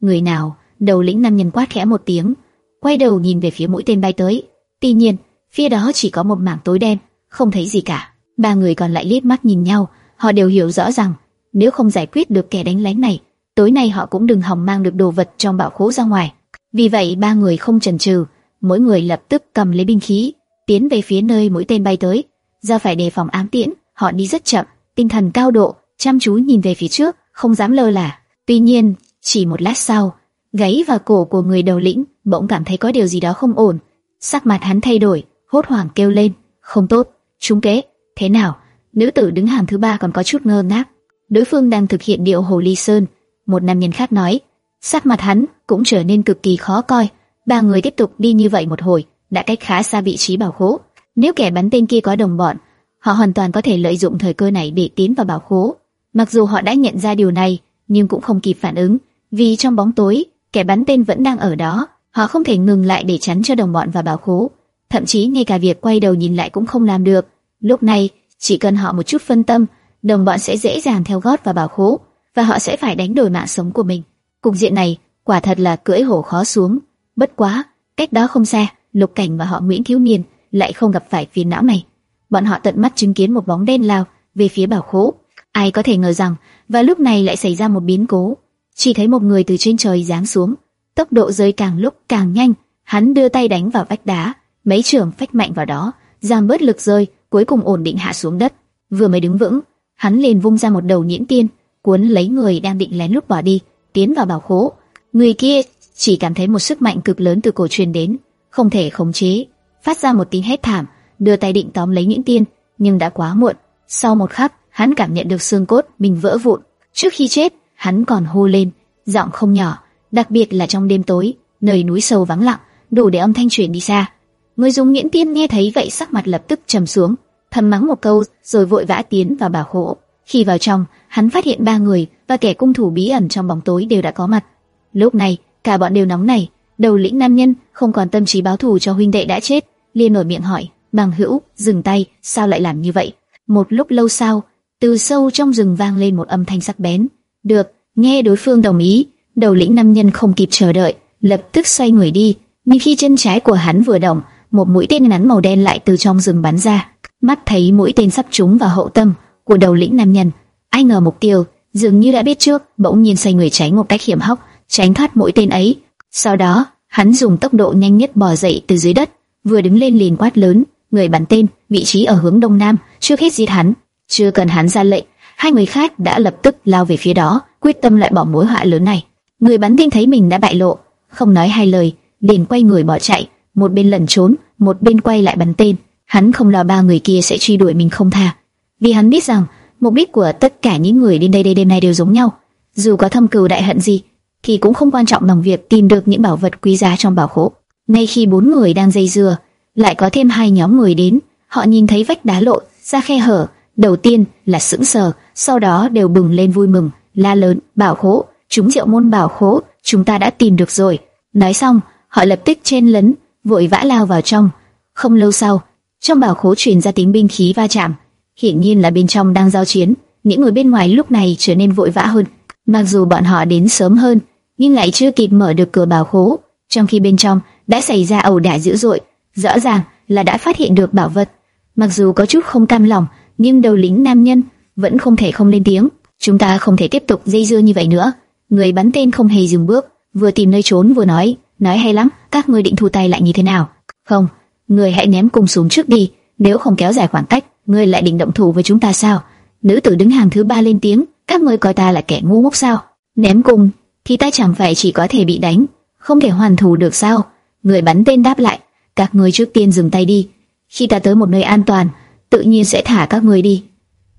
Người nào? Đầu lĩnh nam nhân quát khẽ một tiếng, quay đầu nhìn về phía mũi tên bay tới. Tuy nhiên, phía đó chỉ có một mảng tối đen, không thấy gì cả. Ba người còn lại liếc mắt nhìn nhau, họ đều hiểu rõ rằng nếu không giải quyết được kẻ đánh lén này, tối nay họ cũng đừng hòng mang được đồ vật trong bảo khố ra ngoài. Vì vậy ba người không chần chừ, mỗi người lập tức cầm lấy binh khí, tiến về phía nơi mũi tên bay tới. Do phải đề phòng ám tiễn, họ đi rất chậm, tinh thần cao độ, chăm chú nhìn về phía trước, không dám lơ là. Tuy nhiên, chỉ một lát sau, gáy và cổ của người đầu lĩnh bỗng cảm thấy có điều gì đó không ổn. Sắc mặt hắn thay đổi, hốt hoảng kêu lên, không tốt, trúng kế. Thế nào? Nữ tử đứng hàng thứ ba còn có chút ngơ ngác. Đối phương đang thực hiện điệu hồ ly sơn. Một nam nhân khác nói, sắc mặt hắn cũng trở nên cực kỳ khó coi. Ba người tiếp tục đi như vậy một hồi, đã cách khá xa vị trí bảo khố. Nếu kẻ bắn tên kia có đồng bọn, họ hoàn toàn có thể lợi dụng thời cơ này để tiến vào bảo khố. Mặc dù họ đã nhận ra điều này, nhưng cũng không kịp phản ứng, vì trong bóng tối, kẻ bắn tên vẫn đang ở đó. Họ không thể ngừng lại để chắn cho đồng bọn và bảo khố, thậm chí ngay cả việc quay đầu nhìn lại cũng không làm được. Lúc này, chỉ cần họ một chút phân tâm, đồng bọn sẽ dễ dàng theo gót và bảo khố, và họ sẽ phải đánh đổi mạng sống của mình. Cục diện này, quả thật là cưỡi hổ khó xuống. Bất quá, cách đó không xa, Lục Cảnh và họ Nguyễn Thiếu Niên lại không gặp phải phiền não này. Bọn họ tận mắt chứng kiến một bóng đen lao về phía bảo khố. Ai có thể ngờ rằng, và lúc này lại xảy ra một biến cố. Chỉ thấy một người từ trên trời giáng xuống, tốc độ rơi càng lúc càng nhanh. Hắn đưa tay đánh vào vách đá, mấy trường phách mạnh vào đó, giảm bớt lực rơi, cuối cùng ổn định hạ xuống đất. Vừa mới đứng vững, hắn liền vung ra một đầu nhĩn tiên, cuốn lấy người đang định lén lút bỏ đi, tiến vào bảo khố. Người kia chỉ cảm thấy một sức mạnh cực lớn từ cổ truyền đến, không thể khống chế, phát ra một tiếng hét thảm, đưa tay định tóm lấy nhĩn tiên, nhưng đã quá muộn. Sau một khắc, hắn cảm nhận được xương cốt mình vỡ vụn. Trước khi chết, hắn còn hô lên, giọng không nhỏ, đặc biệt là trong đêm tối, nơi núi sâu vắng lặng, đủ để âm thanh truyền đi xa. Người dùng nguyễn tiên nghe thấy vậy sắc mặt lập tức trầm xuống, thầm mắng một câu rồi vội vã tiến vào bảo hộ. Khi vào trong, hắn phát hiện ba người và kẻ cung thủ bí ẩn trong bóng tối đều đã có mặt. Lúc này, cả bọn đều nóng nảy, đầu lĩnh nam nhân không còn tâm trí báo thù cho huynh đệ đã chết, liền nổi miệng hỏi: "Bằng hữu, dừng tay, sao lại làm như vậy?" Một lúc lâu sau, từ sâu trong rừng vang lên một âm thanh sắc bén. "Được." Nghe đối phương đồng ý, đầu lĩnh nam nhân không kịp chờ đợi, lập tức xoay người đi, nhưng khi chân trái của hắn vừa động, một mũi tên ngắn màu đen lại từ trong rừng bắn ra. Mắt thấy mũi tên sắp trúng vào hậu tâm của đầu lĩnh nam nhân, ai ngờ mục tiêu dường như đã biết trước, bỗng nhiên xoay người tránh một cách hiểm hóc, tránh thoát mũi tên ấy. Sau đó, hắn dùng tốc độ nhanh nhất bò dậy từ dưới đất, vừa đứng lên liền quát lớn, người bắn tên, vị trí ở hướng đông nam, trước hết giết hắn. Chưa cần hắn ra lệnh, hai người khác đã lập tức lao về phía đó, quyết tâm lại bỏ mối họa lớn này. Người bắn tên thấy mình đã bại lộ, không nói hai lời, liền quay người bỏ chạy một bên lẩn trốn, một bên quay lại bắn tên. Hắn không lo ba người kia sẽ truy đuổi mình không tha, vì hắn biết rằng mục đích của tất cả những người đến đây đây đêm nay đều giống nhau. Dù có thâm cừu đại hận gì, thì cũng không quan trọng bằng việc tìm được những bảo vật quý giá trong bảo khố. Ngay khi bốn người đang dây dưa, lại có thêm hai nhóm người đến. Họ nhìn thấy vách đá lộ ra khe hở, đầu tiên là sững sờ, sau đó đều bừng lên vui mừng, la lớn: "Bảo khố, chúng diệu môn bảo khố, chúng ta đã tìm được rồi!" Nói xong, họ lập tức chen lấn vội vã lao vào trong. Không lâu sau, trong bảo khố truyền ra tiếng binh khí va chạm, hiển nhiên là bên trong đang giao chiến. Những người bên ngoài lúc này trở nên vội vã hơn. Mặc dù bọn họ đến sớm hơn, nhưng lại chưa kịp mở được cửa bảo khố, trong khi bên trong đã xảy ra ẩu đả dữ dội, rõ ràng là đã phát hiện được bảo vật. Mặc dù có chút không cam lòng, nhưng đầu lính nam nhân vẫn không thể không lên tiếng. Chúng ta không thể tiếp tục dây dưa như vậy nữa. Người bắn tên không hề dừng bước, vừa tìm nơi trốn vừa nói, nói hay lắm, các ngươi định thu tay lại như thế nào? Không, người hãy ném cung xuống trước đi, nếu không kéo dài khoảng cách, ngươi lại định động thủ với chúng ta sao? Nữ tử đứng hàng thứ ba lên tiếng, các ngươi coi ta là kẻ ngu ngốc sao? Ném cung thì ta chẳng phải chỉ có thể bị đánh, không thể hoàn thủ được sao? Người bắn tên đáp lại, các ngươi trước tiên dừng tay đi, khi ta tới một nơi an toàn, tự nhiên sẽ thả các ngươi đi.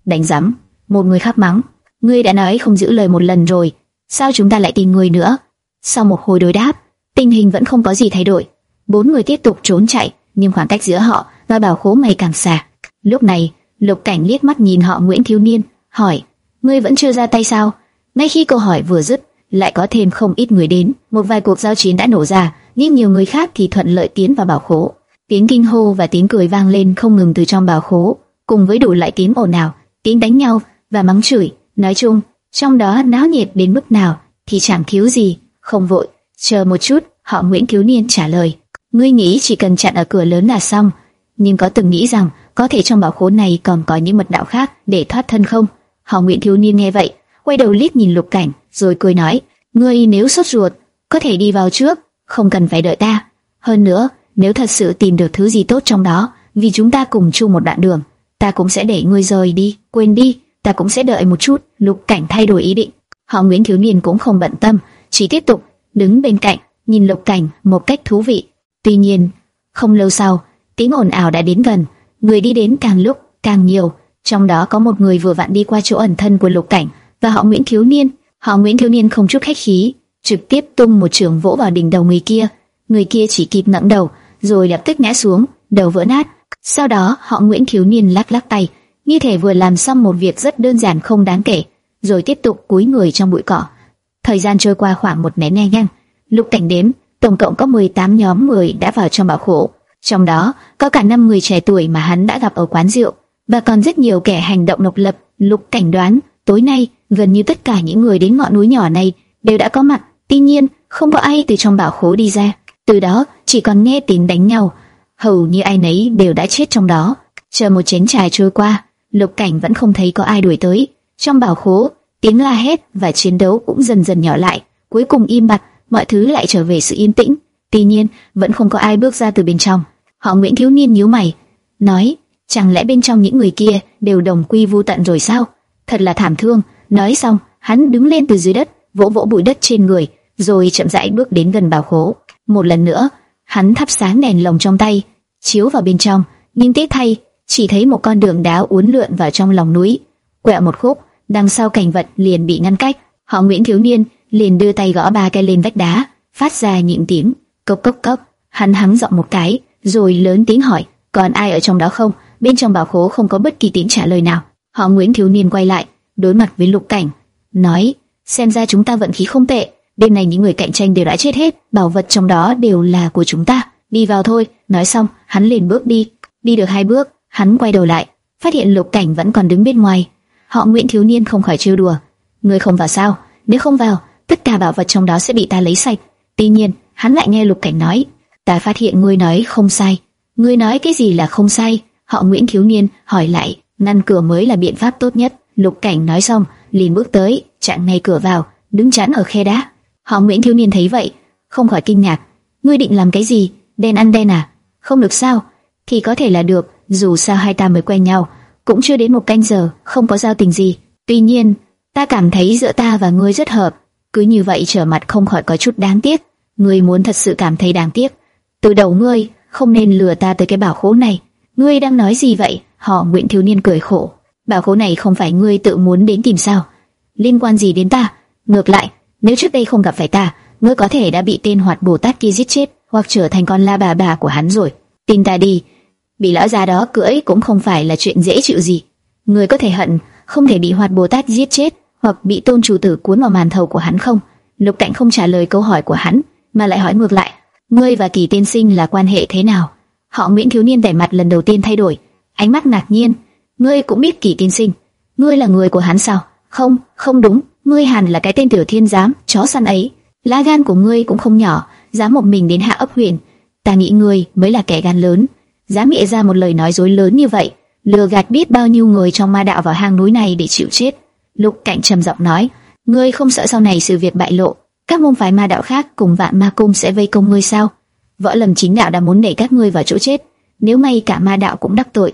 Đánh rắm, một người khác mắng, ngươi đã nói không giữ lời một lần rồi, sao chúng ta lại tìm người nữa? Sau một hồi đối đáp, tình hình vẫn không có gì thay đổi. Bốn người tiếp tục trốn chạy, nhưng khoảng cách giữa họ và bảo khố ngày càng xa. Lúc này, Lục Cảnh liếc mắt nhìn họ Nguyễn Thiếu Niên, hỏi: "Ngươi vẫn chưa ra tay sao?" Ngay khi câu hỏi vừa dứt, lại có thêm không ít người đến. Một vài cuộc giao chiến đã nổ ra, nhưng nhiều người khác thì thuận lợi tiến vào bảo khố. Tiếng kinh hô và tiếng cười vang lên không ngừng từ trong bảo khố, cùng với đủ loại tiếng ồn ào, tiếng đánh nhau và mắng chửi. Nói chung, trong đó náo nhiệt đến mức nào thì chẳng thiếu gì Không vội, chờ một chút, họ Nguyễn Thiếu Niên trả lời. Ngươi nghĩ chỉ cần chặn ở cửa lớn là xong, nhưng có từng nghĩ rằng có thể trong bảo khố này còn có những mật đạo khác để thoát thân không? Họ Nguyễn Thiếu Niên nghe vậy, quay đầu liếc nhìn Lục Cảnh, rồi cười nói: ngươi nếu sốt ruột, có thể đi vào trước, không cần phải đợi ta. Hơn nữa, nếu thật sự tìm được thứ gì tốt trong đó, vì chúng ta cùng chung một đoạn đường, ta cũng sẽ để ngươi rời đi, quên đi, ta cũng sẽ đợi một chút. Lục Cảnh thay đổi ý định, họ Nguyễn thiếu niên cũng không bận tâm, chỉ tiếp tục đứng bên cạnh, nhìn Lục Cảnh một cách thú vị. Tuy nhiên, không lâu sau, tiếng ồn ào đã đến gần, người đi đến càng lúc càng nhiều, trong đó có một người vừa vặn đi qua chỗ ẩn thân của Lục Cảnh và họ Nguyễn thiếu niên Họ Nguyễn thiếu niên không chút khách khí, trực tiếp tung một trường vỗ vào đỉnh đầu người kia. Người kia chỉ kịp ngẩng đầu, rồi lập tức ngã xuống, đầu vỡ nát. Sau đó, họ Nguyễn thiếu niên lắc lắc tay, như thể vừa làm xong một việc rất đơn giản không đáng kể, rồi tiếp tục cúi người trong bụi cỏ. Thời gian trôi qua khoảng một nén nhang, lục cảnh đếm, tổng cộng có 18 nhóm người đã vào trong bảo khổ. Trong đó, có cả năm người trẻ tuổi mà hắn đã gặp ở quán rượu, và còn rất nhiều kẻ hành động độc lập. Lục cảnh đoán, tối nay gần như tất cả những người đến ngọn núi nhỏ này đều đã có mặt. Tuy nhiên, không có ai từ trong bảo khố đi ra. Từ đó, chỉ còn nghe tiếng đánh nhau. Hầu như ai nấy đều đã chết trong đó. Chờ một chén trà trôi qua, Lục Cảnh vẫn không thấy có ai đuổi tới. Trong bảo khố, tiếng la hét và chiến đấu cũng dần dần nhỏ lại. Cuối cùng im bặt, mọi thứ lại trở về sự yên tĩnh. Tuy nhiên, vẫn không có ai bước ra từ bên trong. Họ Nguyễn thiếu niên nhíu mày, nói: chẳng lẽ bên trong những người kia đều đồng quy vu tận rồi sao? Thật là thảm thương. Nói xong, hắn đứng lên từ dưới đất, vỗ vỗ bụi đất trên người, rồi chậm rãi bước đến gần bảo khố. Một lần nữa, hắn thắp sáng đèn lồng trong tay, chiếu vào bên trong, nhưng tiếc thay, chỉ thấy một con đường đá uốn lượn vào trong lòng núi. Quẹo một khúc, đằng sau cảnh vật liền bị ngăn cách. Họ Nguyễn thiếu niên liền đưa tay gõ ba cái lên vách đá, phát ra những tiếng cốc cốc cốc. Hắn hắng giọng một cái, rồi lớn tiếng hỏi, còn ai ở trong đó không? Bên trong bảo khố không có bất kỳ tiếng trả lời nào. Họ Nguyễn thiếu niên quay lại, đối mặt với Lục Cảnh, nói: xem ra chúng ta vận khí không tệ. Đêm này những người cạnh tranh đều đã chết hết, bảo vật trong đó đều là của chúng ta. Đi vào thôi. Nói xong, hắn liền bước đi. Đi được hai bước, hắn quay đầu lại, phát hiện Lục Cảnh vẫn còn đứng bên ngoài. Họ Nguyễn thiếu niên không khỏi trêu đùa: ngươi không vào sao? Nếu không vào, tất cả bảo vật trong đó sẽ bị ta lấy sạch. Tuy nhiên, hắn lại nghe Lục Cảnh nói: ta phát hiện ngươi nói không sai. Ngươi nói cái gì là không sai? Họ Nguyễn thiếu niên hỏi lại: ngăn cửa mới là biện pháp tốt nhất. Lục Cảnh nói xong, liền bước tới, chặn ngay cửa vào, đứng chắn ở khe đá. Họ Nguyễn thiếu niên thấy vậy, không khỏi kinh ngạc. Ngươi định làm cái gì? Đen ăn đen à? Không được sao? Thì có thể là được, dù sao hai ta mới quen nhau, cũng chưa đến một canh giờ, không có giao tình gì. Tuy nhiên, ta cảm thấy giữa ta và ngươi rất hợp, cứ như vậy trở mặt không khỏi có chút đáng tiếc. Ngươi muốn thật sự cảm thấy đáng tiếc, từ đầu ngươi không nên lừa ta tới cái bảo khố này. Ngươi đang nói gì vậy? Họ Nguyễn thiếu niên cười khổ. Bảo khố này không phải ngươi tự muốn đến tìm sao? Liên quan gì đến ta? Ngược lại, nếu trước đây không gặp phải ta, ngươi có thể đã bị tên hoạt Bồ Tát kia giết chết, hoặc trở thành con la bà bà của hắn rồi. Tin ta đi, bị lão già đó cưỡi cũng không phải là chuyện dễ chịu gì. Ngươi có thể hận, không thể bị hoạt Bồ Tát giết chết, hoặc bị tôn chủ tử cuốn vào màn thầu của hắn không? Lục Cảnh không trả lời câu hỏi của hắn, mà lại hỏi ngược lại, ngươi và Kỳ Tiên Sinh là quan hệ thế nào? Họ Nguyễn thiếu niên vẻ mặt lần đầu tiên thay đổi, ánh mắt ngạc nhiên ngươi cũng biết kỳ tiên sinh, ngươi là người của hắn sao? Không, không đúng, ngươi hẳn là cái tên tiểu thiên giám, chó săn ấy. Lá gan của ngươi cũng không nhỏ, dám một mình đến hạ ấp huyện. Ta nghĩ ngươi mới là kẻ gan lớn, dám mịa ra một lời nói dối lớn như vậy, lừa gạt biết bao nhiêu người trong ma đạo vào hang núi này để chịu chết. Lục Cảnh trầm giọng nói, ngươi không sợ sau này sự việc bại lộ, các môn phái ma đạo khác cùng vạn ma cung sẽ vây công ngươi sao? Võ Lâm chính đạo đã muốn đẩy các ngươi vào chỗ chết, nếu may cả ma đạo cũng đắc tội,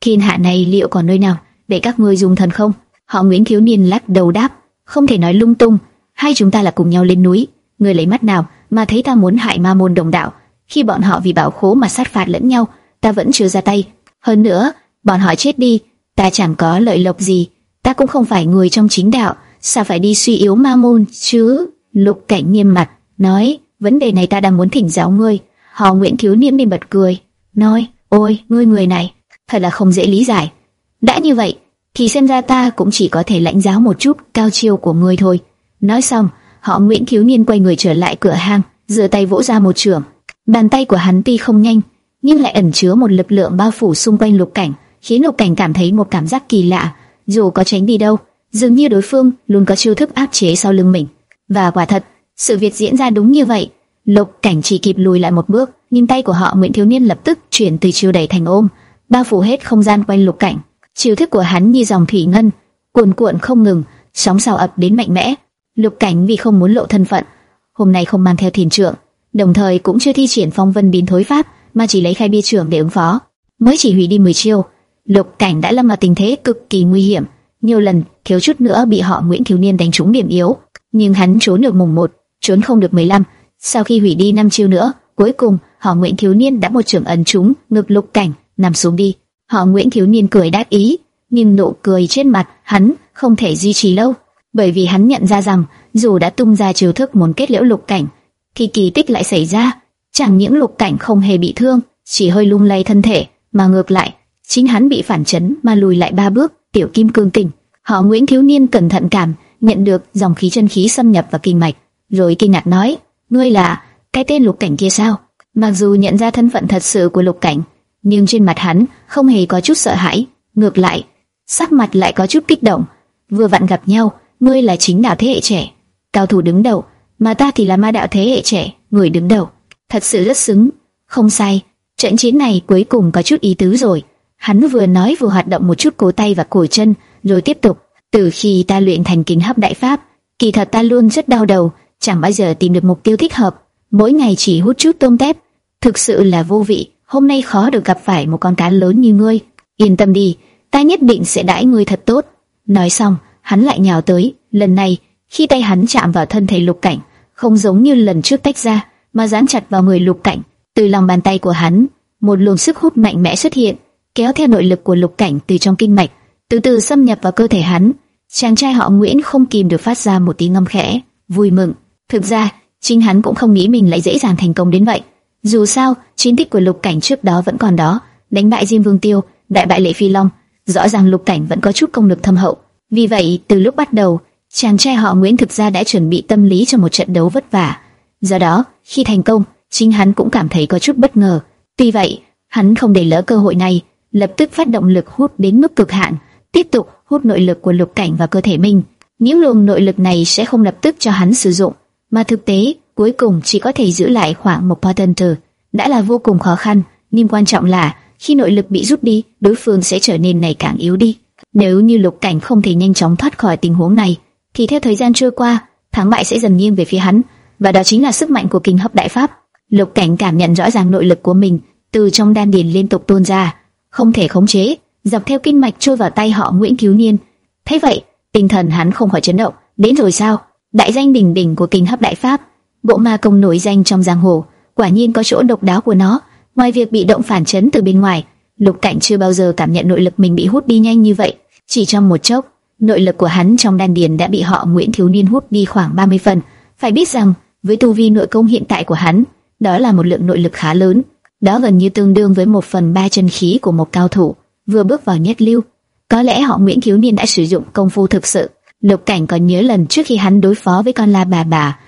thiên hạ này liệu còn nơi nào để các ngươi dùng thần không? Họ Nguyễn thiếu niên lắc đầu đáp, không thể nói lung tung. Hai chúng ta là cùng nhau lên núi, người lấy mắt nào mà thấy ta muốn hại ma môn đồng đạo? Khi bọn họ vì bảo khố mà sát phạt lẫn nhau, ta vẫn chưa ra tay. Hơn nữa, bọn họ chết đi, ta chẳng có lợi lộc gì. Ta cũng không phải người trong chính đạo, sao phải đi suy yếu ma môn chứ? Lục Cảnh nghiêm mặt nói, vấn đề này ta đang muốn thỉnh giáo ngươi. Họ Nguyễn thiếu niên mỉm bật cười, nói, ôi, ngươi người này thật là không dễ lý giải. Đã như vậy, thì xem ra ta cũng chỉ có thể lãnh giáo một chút cao chiêu của ngươi thôi. Nói xong, họ Nguyễn thiếu niên quay người trở lại cửa hang, giơ tay vỗ ra một trường. Bàn tay của hắn tuy không nhanh, nhưng lại ẩn chứa một lực lượng bao phủ xung quanh lục cảnh, khiến lục cảnh cảm thấy một cảm giác kỳ lạ. Dù có tránh đi đâu, dường như đối phương luôn có chiêu thức áp chế sau lưng mình. Và quả thật, Sự việc diễn ra đúng như vậy. Lục Cảnh chỉ kịp lùi lại một bước, nhưng tay của họ Nguyễn Thiếu Niên lập tức chuyển từ chiêu đẩy thành ôm, bao phủ hết không gian quanh Lục Cảnh. Chiêu thức của hắn như dòng thủy ngân, cuồn cuộn không ngừng, sóng sào ập đến mạnh mẽ. Lục Cảnh vì không muốn lộ thân phận, hôm nay không mang theo thiền trượng, đồng thời cũng chưa thi triển phong vân biến thối pháp, mà chỉ lấy khai bia trưởng để ứng phó. Mới chỉ hủy đi 10 chiêu, Lục Cảnh đã lâm vào tình thế cực kỳ nguy hiểm, nhiều lần thiếu chút nữa bị họ Nguyễn Thiếu Niên đánh trúng điểm yếu, nhưng hắn trốn được mùng 1, trốn không được 15. Sau khi hủy đi năm chiêu nữa, cuối cùng họ Nguyễn Thiếu Niên đã một trưởng ấn trúng ngực Lục Cảnh, nằm xuống đi. Họ Nguyễn Thiếu Niên cười đáp ý, nhưng nụ cười trên mặt hắn không thể duy trì lâu, bởi vì hắn nhận ra rằng dù đã tung ra chiêu thức muốn kết liễu Lục Cảnh, thì kỳ tích lại xảy ra, chẳng những Lục Cảnh không hề bị thương, chỉ hơi lung lay thân thể, mà ngược lại, chính hắn bị phản chấn mà lùi lại ba bước. Tiểu Kim Cương tỉnh, họ Nguyễn Thiếu Niên cẩn thận cảm nhận được dòng khí chân khí xâm nhập vào kinh mạch, rồi kinh ngạc nói: "Ngươi là cái tên Lục Cảnh kia sao?" Mặc dù nhận ra thân phận thật sự của Lục Cảnh, nhưng trên mặt hắn không hề có chút sợ hãi, ngược lại, sắc mặt lại có chút kích động. Vừa vặn gặp nhau, ngươi là chính đạo thế hệ trẻ, cao thủ đứng đầu, mà ta thì là ma đạo thế hệ trẻ, người đứng đầu. Thật sự rất xứng, không sai. Trận chiến này cuối cùng có chút ý tứ rồi. Hắn vừa nói vừa hoạt động một chút cổ tay và cổ chân, rồi tiếp tục. Từ khi ta luyện thành kính hấp đại pháp, kỳ thật ta luôn rất đau đầu, chẳng bao giờ tìm được mục tiêu thích hợp. Mỗi ngày chỉ hút chút tôm tép, thực sự là vô vị. Hôm nay khó được gặp phải một con cá lớn như ngươi. Yên tâm đi, ta nhất định sẽ đãi ngươi thật tốt. Nói xong, hắn lại nhào tới. Lần này, khi tay hắn chạm vào thân thể lục cảnh, không giống như lần trước tách ra, mà dán chặt vào người lục cảnh. Từ lòng bàn tay của hắn, một luồng sức hút mạnh mẽ xuất hiện, kéo theo nội lực của lục cảnh từ trong kinh mạch, từ từ xâm nhập vào cơ thể hắn. Chàng trai họ Nguyễn không kìm được phát ra một tiếng ngâm khẽ, vui mừng. Thực ra, chính hắn cũng không nghĩ mình lại dễ dàng thành công đến vậy. Dù sao, chiến tích của lục cảnh trước đó vẫn còn đó, đánh bại Diêm Vương Tiêu, đại bại Lệ Phi Long, rõ ràng lục cảnh vẫn có chút công lực thâm hậu. Vì vậy, từ lúc bắt đầu, chàng trai họ Nguyễn thực ra đã chuẩn bị tâm lý cho một trận đấu vất vả. Do đó, khi thành công, chính hắn cũng cảm thấy có chút bất ngờ. Tuy vậy, hắn không để lỡ cơ hội này, lập tức phát động lực hút đến mức cực hạn, tiếp tục hút nội lực của lục cảnh vào cơ thể mình. Những luồng nội lực này sẽ không lập tức cho hắn sử dụng, mà thực tế cuối cùng chỉ có thể giữ lại khoảng một potenter, đã là vô cùng khó khăn. Nhưng quan trọng là khi nội lực bị rút đi, đối phương sẽ trở nên ngày càng yếu đi. Nếu như lục cảnh không thể nhanh chóng thoát khỏi tình huống này, thì theo thời gian trôi qua, thắng bại sẽ dần nghiêng về phía hắn, và đó chính là sức mạnh của kinh hấp đại pháp. Lục cảnh cảm nhận rõ ràng nội lực của mình từ trong đan điền liên tục tuôn ra, không thể khống chế, dọc theo kinh mạch trôi vào tay họ Nguyễn Cứu Niên. Thấy vậy, tinh thần hắn không khỏi chấn động. Đến rồi sao? Đại danh đỉnh đỉnh của kinh hấp đại pháp, bộ ma công nổi danh trong giang hồ, quả nhiên có chỗ độc đáo của nó. Ngoài việc bị động phản chấn từ bên ngoài, Lục Cảnh chưa bao giờ cảm nhận nội lực mình bị hút đi nhanh như vậy. Chỉ trong một chốc, nội lực của hắn trong đan điền đã bị họ Nguyễn Thiếu Niên hút đi khoảng 30 phần. Phải biết rằng, với tu vi nội công hiện tại của hắn, đó là một lượng nội lực khá lớn. Đó gần như tương đương với một phần ba chân khí của một cao thủ vừa bước vào nhất lưu. Có lẽ họ Nguyễn Thiếu Niên đã sử dụng công phu thực sự. Lục Cảnh còn nhớ lần trước khi hắn đối phó với con la bà bà,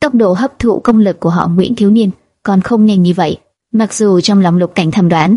tốc độ hấp thụ công lực của họ Nguyễn Thiếu Niên còn không nhanh như vậy. Mặc dù trong lòng Lục Cảnh thầm đoán,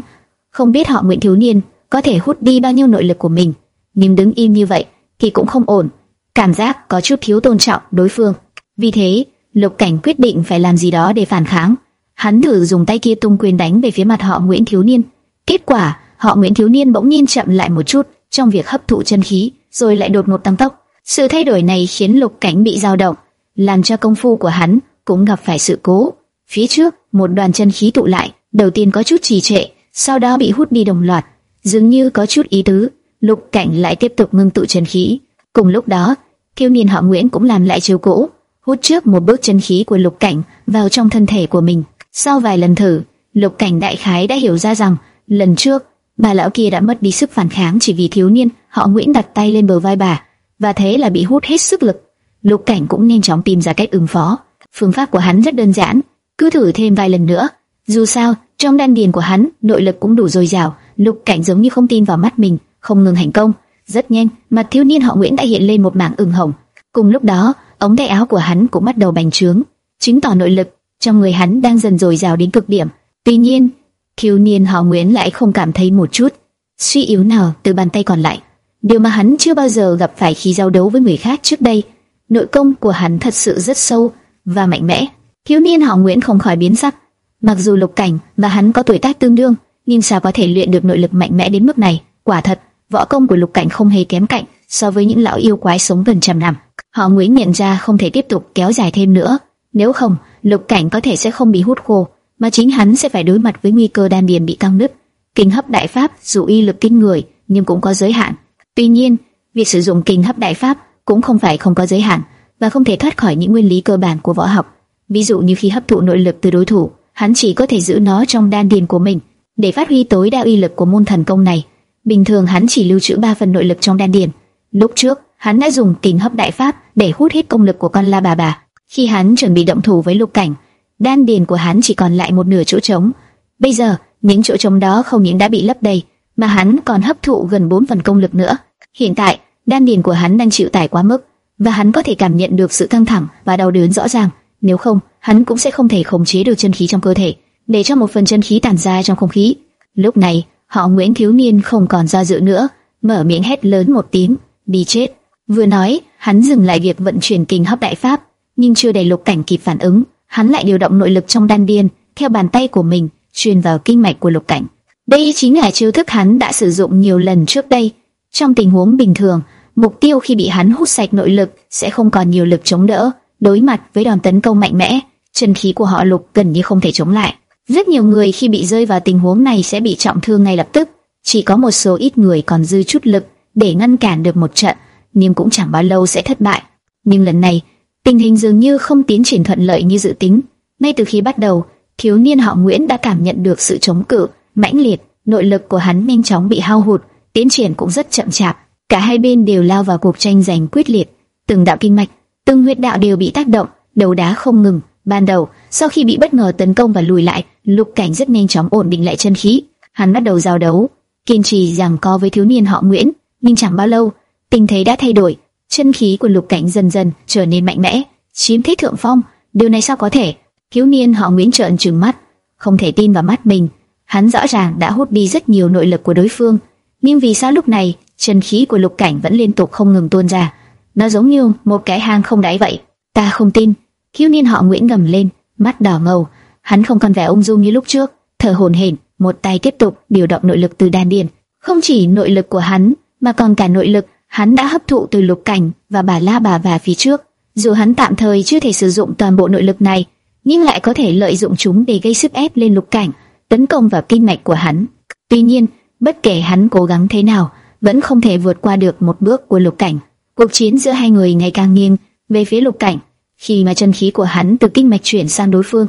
không biết họ Nguyễn Thiếu Niên có thể hút đi bao nhiêu nội lực của mình, nhưng đứng im như vậy thì cũng không ổn. Cảm giác có chút thiếu tôn trọng đối phương. Vì thế, Lục Cảnh quyết định phải làm gì đó để phản kháng. Hắn thử dùng tay kia tung quyền đánh về phía mặt họ Nguyễn Thiếu Niên. Kết quả, họ Nguyễn Thiếu Niên bỗng nhiên chậm lại một chút trong việc hấp thụ chân khí, rồi lại đột ngột tăng tốc. Sự thay đổi này khiến Lục Cảnh bị dao động, làm cho công phu của hắn cũng gặp phải sự cố. Phía trước, một đoàn chân khí tụ lại, đầu tiên có chút trì trệ, sau đó bị hút đi đồng loạt, dường như có chút ý tứ. Lục Cảnh lại tiếp tục ngưng tụ chân khí. Cùng lúc đó, thiếu niên họ Nguyễn cũng làm lại chiêu cũ, hút trước một bước chân khí của Lục Cảnh vào trong thân thể của mình. Sau vài lần thử, Lục Cảnh đại khái đã hiểu ra rằng lần trước bà lão kia đã mất đi sức phản kháng chỉ vì thiếu niên họ Nguyễn đặt tay lên bờ vai bà và thế là bị hút hết sức lực. Lục Cảnh cũng nhanh chóng tìm ra cách ứng phó. Phương pháp của hắn rất đơn giản, cứ thử thêm vài lần nữa. Dù sao, trong đan điền của hắn nội lực cũng đủ dồi dào. Lục Cảnh giống như không tin vào mắt mình, không ngừng hành công. Rất nhanh, mặt thiếu niên họ Nguyễn đã hiện lên một mảng ửng hồng. Cùng lúc đó, ống tay áo của hắn cũng bắt đầu bành trướng, chứng tỏ nội lực trong người hắn đang dần dồi dào đến cực điểm. Tuy nhiên, thiếu niên họ Nguyễn lại không cảm thấy một chút suy yếu nào từ bàn tay còn lại. Điều mà hắn chưa bao giờ gặp phải khi giao đấu với người khác trước đây. Nội công của hắn thật sự rất sâu, và mạnh mẽ. Thiếu niên họ Nguyễn không khỏi biến sắc. Mặc dù Lục Cảnh và hắn có tuổi tác tương đương, nhưng sao có thể luyện được nội lực mạnh mẽ đến mức này? Quả thật, võ công của Lục Cảnh không hề kém cạnh so với những lão yêu quái sống gần trăm năm. Họ Nguyễn nhận ra không thể tiếp tục kéo dài thêm nữa, nếu không, Lục Cảnh có thể sẽ không bị hút khô, mà chính hắn sẽ phải đối mặt với nguy cơ đan điền bị căng nứt. Kinh hấp đại pháp dù uy lực kinh người, nhưng cũng có giới hạn. Tuy nhiên, việc sử dụng kinh hấp đại pháp cũng không phải không có giới hạn và không thể thoát khỏi những nguyên lý cơ bản của võ học. Ví dụ như khi hấp thụ nội lực từ đối thủ, hắn chỉ có thể giữ nó trong đan điền của mình để phát huy tối đa uy lực của môn thần công này. Bình thường hắn chỉ lưu trữ 3 phần nội lực trong đan điền. Lúc trước, hắn đã dùng kình hấp đại pháp để hút hết công lực của con la bà bà. Khi hắn chuẩn bị động thủ với lục cảnh, đan điền của hắn chỉ còn lại một nửa chỗ trống. Bây giờ, những chỗ trống đó không những đã bị lấp đầy, mà hắn còn hấp thụ gần 4 phần công lực nữa. Hiện tại, đan điền của hắn đang chịu tải quá mức, và hắn có thể cảm nhận được sự căng thẳng và đau đớn rõ ràng. Nếu không, hắn cũng sẽ không thể khống chế được chân khí trong cơ thể, để cho một phần chân khí tản ra trong không khí. Lúc này, họ Nguyễn thiếu niên không còn do dự nữa, mở miệng hét lớn một tiếng, đi chết. Vừa nói, hắn dừng lại việc vận chuyển kinh hấp đại pháp, nhưng chưa đầy lục cảnh kịp phản ứng, hắn lại điều động nội lực trong đan điền theo bàn tay của mình truyền vào kinh mạch của lục cảnh. Đây chính là chiêu thức hắn đã sử dụng nhiều lần trước đây. Trong tình huống bình thường, mục tiêu khi bị hắn hút sạch nội lực sẽ không còn nhiều lực chống đỡ, đối mặt với đòn tấn công mạnh mẽ, chân khí của họ lục gần như không thể chống lại. Rất nhiều người khi bị rơi vào tình huống này sẽ bị trọng thương ngay lập tức, chỉ có một số ít người còn dư chút lực để ngăn cản được một trận, nhưng cũng chẳng bao lâu sẽ thất bại. Nhưng lần này, Tình hình dường như không tiến triển thuận lợi như dự tính. Ngay từ khi bắt đầu, thiếu niên họ Nguyễn đã cảm nhận được sự chống cự mãnh liệt, nội lực của hắn nhanh chóng bị hao hụt, tiến triển cũng rất chậm chạp. Cả hai bên đều lao vào cuộc tranh giành quyết liệt, từng đạo kinh mạch, từng huyết đạo đều bị tác động, đầu đá không ngừng. Ban đầu, sau khi bị bất ngờ tấn công và lùi lại, Lục Cảnh rất nhanh chóng ổn định lại chân khí. Hắn bắt đầu giao đấu, kiên trì giằng co với thiếu niên họ Nguyễn, nhưng chẳng bao lâu, tình thế đã thay đổi, chân khí của lục cảnh dần dần trở nên mạnh mẽ, chiếm thế thượng phong. Điều này sao có thể? Thiếu niên họ Nguyễn trợn trừng mắt, không thể tin vào mắt mình. Hắn rõ ràng đã hút đi rất nhiều nội lực của đối phương, nhưng vì sao lúc này chân khí của lục cảnh vẫn liên tục không ngừng tuôn ra? Nó giống như một cái hang không đáy vậy. Ta không tin. Thiếu niên họ Nguyễn gầm lên, mắt đỏ ngầu. Hắn không còn vẻ ung dung như lúc trước, thở hổn hển, một tay tiếp tục điều động nội lực từ đan điền. Không chỉ nội lực của hắn, mà còn cả nội lực hắn đã hấp thụ từ lục cảnh và bà la bà và phía trước. Dù hắn tạm thời chưa thể sử dụng toàn bộ nội lực này, nhưng lại có thể lợi dụng chúng để gây sức ép lên lục cảnh, tấn công vào kinh mạch của hắn. Tuy nhiên, bất kể hắn cố gắng thế nào, vẫn không thể vượt qua được một bước của lục cảnh. Cuộc chiến giữa hai người ngày càng nghiêng về phía lục cảnh, khi mà chân khí của hắn từ kinh mạch chuyển sang đối phương,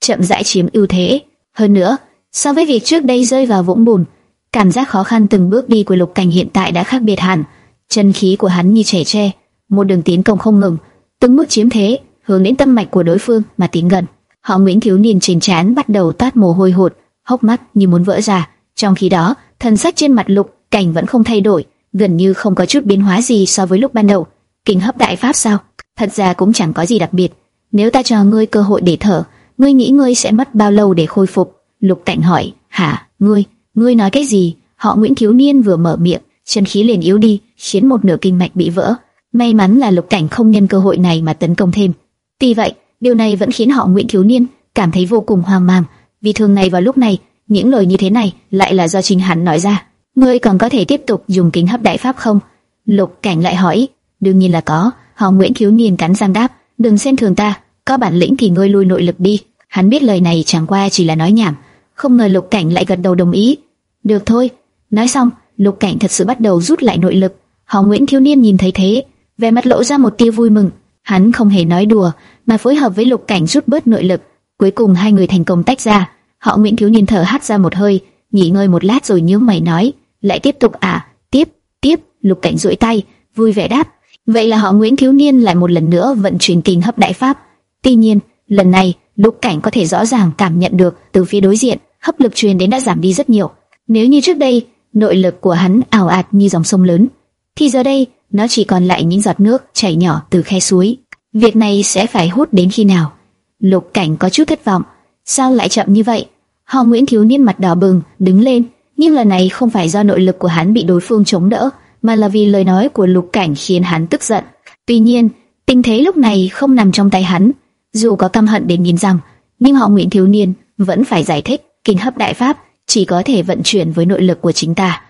chậm rãi chiếm ưu thế. Hơn nữa, so với việc trước đây rơi vào vũng bùn, cảm giác khó khăn từng bước đi của lục cảnh hiện tại đã khác biệt hẳn. Chân khí của hắn như trẻ tre, một đường tiến công không ngừng, từng bước chiếm thế, hướng đến tâm mạch của đối phương mà tiến gần. Họ Nguyễn thiếu niên trên trán bắt đầu tát mồ hôi hột, hốc mắt như muốn vỡ ra. Trong khi đó, thần sắc trên mặt Lục Cảnh vẫn không thay đổi, gần như không có chút biến hóa gì so với lúc ban đầu. Kinh hấp đại pháp sao? Thật ra cũng chẳng có gì đặc biệt. Nếu ta cho ngươi cơ hội để thở, ngươi nghĩ ngươi sẽ mất bao lâu để khôi phục? Lục Cảnh hỏi. Hả? Ngươi? Ngươi nói cái gì? Họ Nguyễn thiếu niên vừa mở miệng, chân khí liền yếu đi, khiến một nửa kinh mạch bị vỡ. May mắn là Lục Cảnh không nhân cơ hội này mà tấn công thêm. Tuy vậy, điều này vẫn khiến họ Nguyễn thiếu niên cảm thấy vô cùng hoang mang, vì thường ngày vào lúc này, những lời như thế này lại là do chính hắn nói ra. Ngươi còn có thể tiếp tục dùng kính hấp đại pháp không? Lục Cảnh lại hỏi. Đương nhiên là có. Họ Nguyễn thiếu niên cắn răng đáp, đừng xem thường ta, có bản lĩnh thì ngươi lui nội lực đi. Hắn biết lời này chẳng qua chỉ là nói nhảm, không ngờ Lục Cảnh lại gật đầu đồng ý. Được thôi. Nói xong, Lục Cảnh thật sự bắt đầu rút lại nội lực. Họ Nguyễn thiếu niên nhìn thấy thế, vẻ mặt lộ ra một tia vui mừng. Hắn không hề nói đùa, mà phối hợp với Lục Cảnh rút bớt nội lực. Cuối cùng hai người thành công tách ra. Họ Nguyễn thiếu niên thở hắt ra một hơi, nghỉ ngơi một lát rồi nhíu mày nói, lại tiếp tục à? Tiếp, tiếp. Lục Cảnh duỗi tay, vui vẻ đáp. Vậy là họ Nguyễn thiếu niên lại một lần nữa vận chuyển tình hấp đại pháp. Tuy nhiên, lần này Lục Cảnh có thể rõ ràng cảm nhận được từ phía đối diện hấp lực truyền đến đã giảm đi rất nhiều. Nếu như trước đây nội lực của hắn ảo ạt như dòng sông lớn, thì giờ đây nó chỉ còn lại những giọt nước chảy nhỏ từ khe suối. Việc này sẽ phải hút đến khi nào? Lục Cảnh có chút thất vọng, sao lại chậm như vậy? Họ Nguyễn thiếu niên mặt đỏ bừng, đứng lên, nhưng lần này không phải do nội lực của hắn bị đối phương chống đỡ, mà là vì lời nói của Lục Cảnh khiến hắn tức giận. Tuy nhiên, tình thế lúc này không nằm trong tay hắn. Dù có căm hận đến nghiến răng, nhưng họ Nguyễn thiếu niên vẫn phải giải thích, kinh hấp đại pháp chỉ có thể vận chuyển với nội lực của chính ta.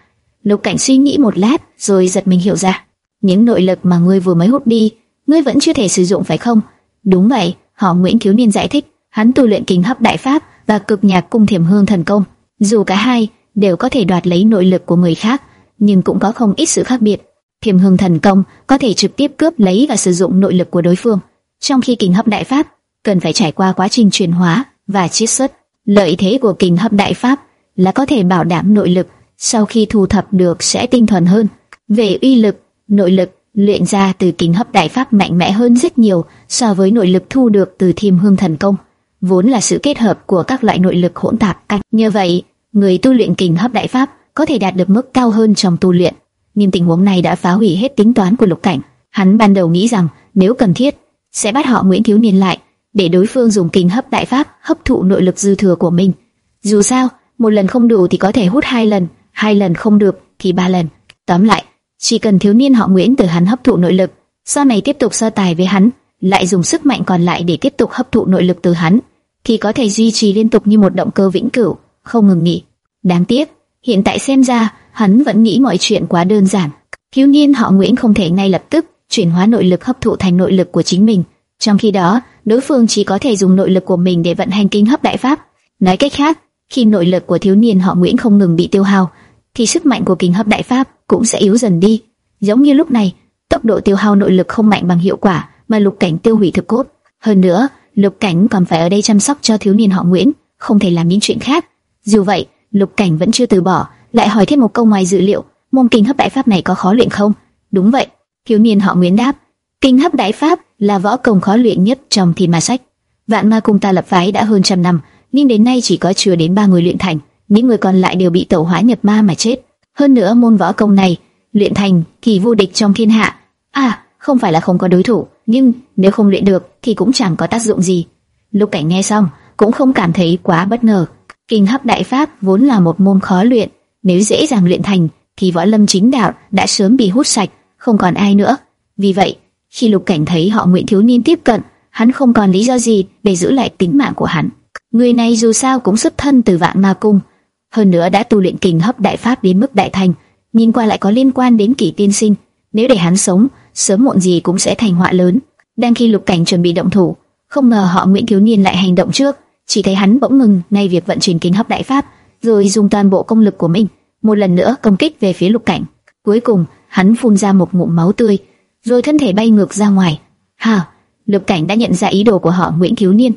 Lục Cảnh suy nghĩ một lát, rồi giật mình hiểu ra, những nội lực mà ngươi vừa mới hút đi, ngươi vẫn chưa thể sử dụng phải không? Đúng vậy, họ Nguyễn thiếu niên giải thích, hắn tu luyện kinh hấp đại pháp và cực nhạc cung thiểm hương thần công, dù cả hai đều có thể đoạt lấy nội lực của người khác, nhưng cũng có không ít sự khác biệt. Thiểm hương thần công có thể trực tiếp cướp lấy và sử dụng nội lực của đối phương, trong khi kinh hấp đại pháp cần phải trải qua quá trình chuyển hóa và chiết xuất. Lợi thế của kinh hấp đại pháp là có thể bảo đảm nội lực sau khi thu thập được sẽ tinh thuần hơn. Về uy lực, nội lực luyện ra từ kinh hấp đại pháp mạnh mẽ hơn rất nhiều so với nội lực thu được từ thiềm hương thần công, vốn là sự kết hợp của các loại nội lực hỗn tạp. Như vậy, người tu luyện kinh hấp đại pháp có thể đạt được mức cao hơn trong tu luyện. Nhưng tình huống này đã phá hủy hết tính toán của Lục Cảnh. Hắn ban đầu nghĩ rằng nếu cần thiết sẽ bắt họ Nguyễn Thiếu Niên lại để đối phương dùng kinh hấp đại pháp hấp thụ nội lực dư thừa của mình. Dù sao, một lần không đủ thì có thể hút hai lần, hai lần không được thì ba lần. Tóm lại, chỉ cần thiếu niên họ Nguyễn từ hắn hấp thụ nội lực, sau này tiếp tục so tài với hắn, lại dùng sức mạnh còn lại để tiếp tục hấp thụ nội lực từ hắn, thì có thể duy trì liên tục như một động cơ vĩnh cửu, không ngừng nghỉ. Đáng tiếc, hiện tại xem ra, hắn vẫn nghĩ mọi chuyện quá đơn giản. Thiếu niên họ Nguyễn không thể ngay lập tức chuyển hóa nội lực hấp thụ thành nội lực của chính mình. Trong khi đó, đối phương chỉ có thể dùng nội lực của mình để vận hành kinh hấp đại pháp. Nói cách khác, khi nội lực của thiếu niên họ Nguyễn không ngừng bị tiêu hao, thì sức mạnh của kinh hấp đại pháp cũng sẽ yếu dần đi. Giống như lúc này, tốc độ tiêu hao nội lực không mạnh bằng hiệu quả mà Lục Cảnh tiêu hủy thực cốt. Hơn nữa, Lục Cảnh còn phải ở đây chăm sóc cho thiếu niên họ Nguyễn, không thể làm những chuyện khác. Dù vậy, Lục Cảnh vẫn chưa từ bỏ, lại hỏi thêm một câu ngoài dự liệu, môn kinh hấp đại pháp này có khó luyện không? Đúng vậy, thiếu niên họ Nguyễn đáp, kinh hấp đại pháp là võ công khó luyện nhất trong thiên ma sách. Vạn ma cung ta lập phái đã hơn trăm năm, nhưng đến nay chỉ có chưa đến ba người luyện thành, những người còn lại đều bị tẩu hỏa nhập ma mà chết. Hơn nữa môn võ công này luyện thành kỳ vô địch trong thiên hạ. À, không phải là không có đối thủ, nhưng nếu không luyện được thì cũng chẳng có tác dụng gì. Lục Cảnh nghe xong cũng không cảm thấy quá bất ngờ. Kinh hấp đại pháp vốn là một môn khó luyện, nếu dễ dàng luyện thành thì võ lâm chính đạo đã sớm bị hút sạch, không còn ai nữa. Vì vậy, khi Lục Cảnh thấy họ Nguyễn thiếu niên tiếp cận, hắn không còn lý do gì để giữ lại tính mạng của hắn. Người này dù sao cũng xuất thân từ Vạn Ma cung, hơn nữa đã tu luyện kình hấp đại pháp đến mức đại thành, nhìn qua lại có liên quan đến kỷ tiên sinh. Nếu để hắn sống, sớm muộn gì cũng sẽ thành họa lớn. Đang khi Lục Cảnh chuẩn bị động thủ, không ngờ họ Nguyễn thiếu niên lại hành động trước, chỉ thấy hắn bỗng ngừng ngay việc vận chuyển kính hấp đại pháp, rồi dùng toàn bộ công lực của mình một lần nữa công kích về phía Lục Cảnh. Cuối cùng, hắn phun ra một ngụm máu tươi, rồi thân thể bay ngược ra ngoài. Ha, Lục Cảnh đã nhận ra ý đồ của họ Nguyễn thiếu niên,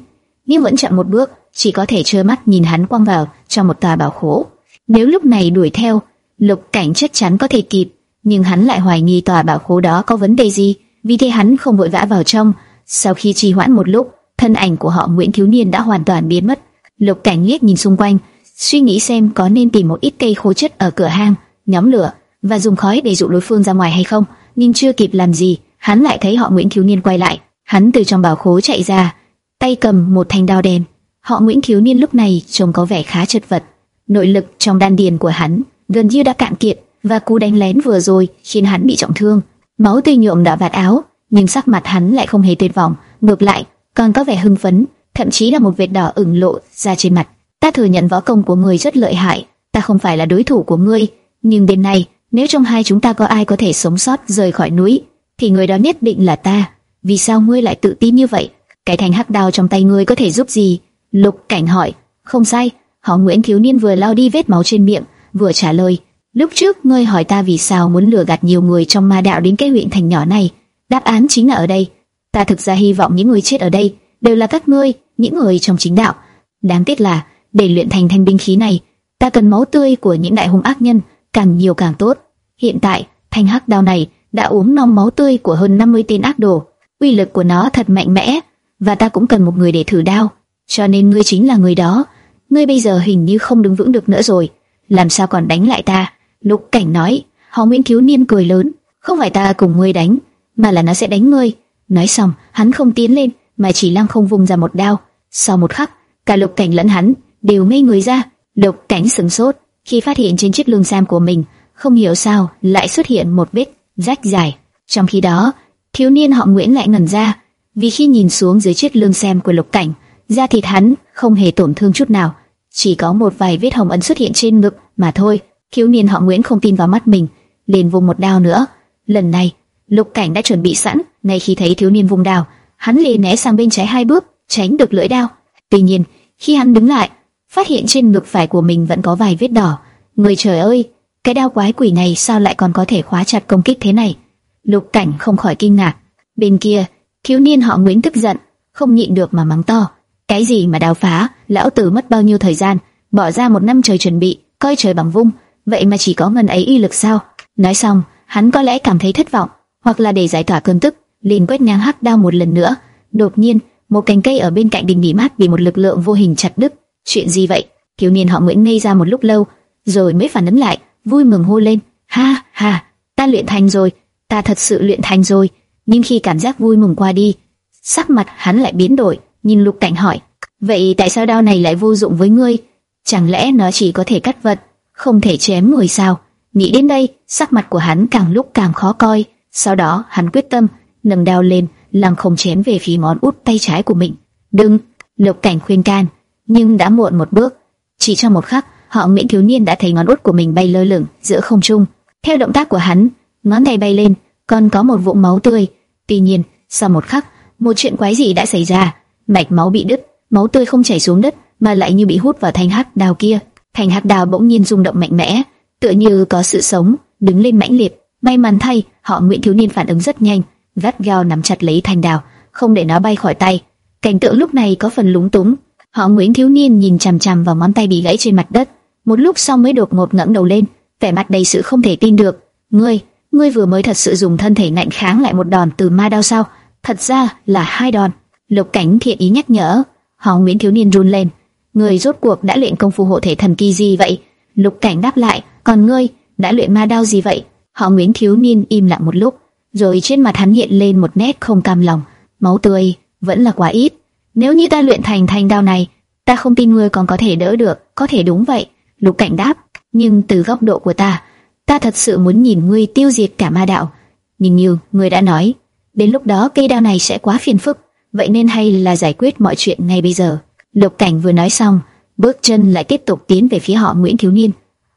nhưng vẫn chậm một bước, chỉ có thể trơ mắt nhìn hắn quăng vào trong một tòa bảo khố. Nếu lúc này đuổi theo, Lục Cảnh chắc chắn có thể kịp, nhưng hắn lại hoài nghi tòa bảo khố đó có vấn đề gì, vì thế hắn không vội vã vào trong. Sau khi trì hoãn một lúc, thân ảnh của họ Nguyễn thiếu niên đã hoàn toàn biến mất. Lục Cảnh liếc nhìn xung quanh, suy nghĩ xem có nên tìm một ít cây khô chất ở cửa hang, nhóm lửa và dùng khói để dụ đối phương ra ngoài hay không. Nhưng chưa kịp làm gì, hắn lại thấy họ Nguyễn thiếu niên quay lại. Hắn từ trong bảo khố chạy ra, tay cầm một thanh đao đen. Họ Nguyễn thiếu niên lúc này trông có vẻ khá chật vật. Nội lực trong đan điền của hắn gần như đã cạn kiệt và cú đánh lén vừa rồi khiến hắn bị trọng thương. Máu tươi nhuộm đỏ vạt áo, nhưng sắc mặt hắn lại không hề tuyệt vọng, ngược lại còn có vẻ hưng phấn, thậm chí là một vệt đỏ ửng lộ ra trên mặt. Ta thừa nhận võ công của ngươi rất lợi hại, ta không phải là đối thủ của ngươi, nhưng đêm nay nếu trong hai chúng ta có ai có thể sống sót rời khỏi núi, thì người đó nhất định là ta. Vì sao ngươi lại tự tin như vậy? Cái thanh hắc đao trong tay ngươi có thể giúp gì? Lục Cảnh hỏi. Không sai, họ Nguyễn thiếu niên vừa lau đi vết máu trên miệng, vừa trả lời. Lúc trước ngươi hỏi ta vì sao muốn lừa gạt nhiều người trong ma đạo đến cái huyện thành nhỏ này, đáp án chính là ở đây. Ta thực ra hy vọng những người chết ở đây đều là các ngươi, những người trong chính đạo. Đáng tiếc là để luyện thành thanh binh khí này, ta cần máu tươi của những đại hung ác nhân, càng nhiều càng tốt. Hiện tại, thanh hắc đao này đã uống non máu tươi của hơn 50 tên ác đồ, uy lực của nó thật mạnh mẽ, và ta cũng cần một người để thử đao, cho nên ngươi chính là người đó. Ngươi bây giờ hình như không đứng vững được nữa rồi, làm sao còn đánh lại ta? Lục Cảnh nói. Họ Nguyễn Cứu Niên cười lớn, không phải ta cùng ngươi đánh, mà là nó sẽ đánh ngươi. Nói xong, hắn không tiến lên, mà chỉ lăng không vùng ra một đao. Sau một khắc, cả Lục Cảnh lẫn hắn đều ngây người ra. Lục Cảnh sững sốt khi phát hiện trên chiếc lưng sam của mình không hiểu sao lại xuất hiện một vết rách dài. Trong khi đó, thiếu niên họ Nguyễn lại ngẩn ra, vì khi nhìn xuống dưới chiếc lưng xem của Lục Cảnh, da thịt hắn không hề tổn thương chút nào, chỉ có một vài vết hồng ấn xuất hiện trên ngực mà thôi. Thiếu niên họ Nguyễn không tin vào mắt mình, liền vung một đao nữa. Lần này, Lục Cảnh đã chuẩn bị sẵn, ngay khi thấy thiếu niên vung đao, hắn liền né sang bên trái hai bước, tránh được lưỡi đao. Tuy nhiên, khi hắn đứng lại, phát hiện trên ngực phải của mình vẫn có vài vết đỏ. Người trời ơi, cái đao quái quỷ này sao lại còn có thể khóa chặt công kích thế này? Lục Cảnh không khỏi kinh ngạc. Bên kia, thiếu niên họ Nguyễn tức giận, không nhịn được mà mắng to. Cái gì mà đào phá, lão tử mất bao nhiêu thời gian, bỏ ra một năm trời chuẩn bị, coi trời bằng vung, vậy mà chỉ có ngần ấy y lực sao? Nói xong, hắn có lẽ cảm thấy thất vọng, hoặc là để giải tỏa cơn tức, liền quét ngang hắc đao một lần nữa. Đột nhiên, một cành cây ở bên cạnh đình nghỉ mát bị một lực lượng vô hình chặt đứt. Chuyện gì vậy? Thiếu niên họ Nguyễn ngây ra một lúc lâu, rồi mới phản ứng lại, vui mừng hô lên: "Ha ha, ta luyện thành rồi, ta thật sự luyện thành rồi." Nhưng khi cảm giác vui mừng qua đi, sắc mặt hắn lại biến đổi, nhìn Lục Cảnh hỏi: "Vậy tại sao đao này lại vô dụng với ngươi? Chẳng lẽ nó chỉ có thể cắt vật, không thể chém người sao?" Nghĩ đến đây, sắc mặt của hắn càng lúc càng khó coi. Sau đó, hắn quyết tâm nâng đao lên, lăng không chém về phía ngón út tay trái của mình. "Đừng!" Lục Cảnh khuyên can, nhưng đã muộn một bước. Chỉ trong một khắc, họ Nguyễn thiếu niên đã thấy ngón út của mình bay lơ lửng giữa không trung. Theo động tác của hắn, ngón tay bay lên, còn có một vũng máu tươi. Tuy nhiên, sau một khắc, một chuyện quái dị đã xảy ra. Mạch máu bị đứt, máu tươi không chảy xuống đất, mà lại như bị hút vào thanh hắc đào kia thành hắc đào bỗng nhiên rung động mạnh mẽ, tựa như có sự sống, đứng lên mãnh liệt. May mắn thay, họ Nguyễn thiếu niên phản ứng rất nhanh, gắt gao nắm chặt lấy thành đào, không để nó bay khỏi tay. Cảnh tượng lúc này có phần lúng túng. Họ Nguyễn thiếu niên nhìn chằm chằm vào ngón tay bị gãy trên mặt đất, một lúc sau mới đột ngột ngẩng đầu lên, vẻ mặt đầy sự không thể tin được. "Ngươi, ngươi vừa mới thật sự dùng thân thể ngạnh kháng lại một đòn từ ma đao sao? Thật ra là hai đòn." Lục Cảnh thiện ý nhắc nhở. Họ Nguyễn thiếu niên run lên người rốt cuộc đã luyện công phu hộ thể thần kỳ gì vậy?" Lục Cảnh đáp lại, "Còn ngươi, đã luyện ma đao gì vậy?" Họ Nguyễn thiếu niên im lặng một lúc, rồi trên mặt hắn hiện lên một nét không cam lòng. "Máu tươi vẫn là quá ít. Nếu như ta luyện thành thanh đao này, ta không tin ngươi còn có thể đỡ được." "Có thể đúng vậy." Lục Cảnh đáp, nhưng từ góc độ của ta, ta thật sự muốn nhìn ngươi tiêu diệt cả ma đạo. Nhìn như ngươi đã nói, đến lúc đó cây đao này sẽ quá phiền phức, vậy nên hay là giải quyết mọi chuyện ngay bây giờ. Lục Cảnh vừa nói xong, bước chân lại tiếp tục tiến về phía họ Nguyễn Thiếu Niên.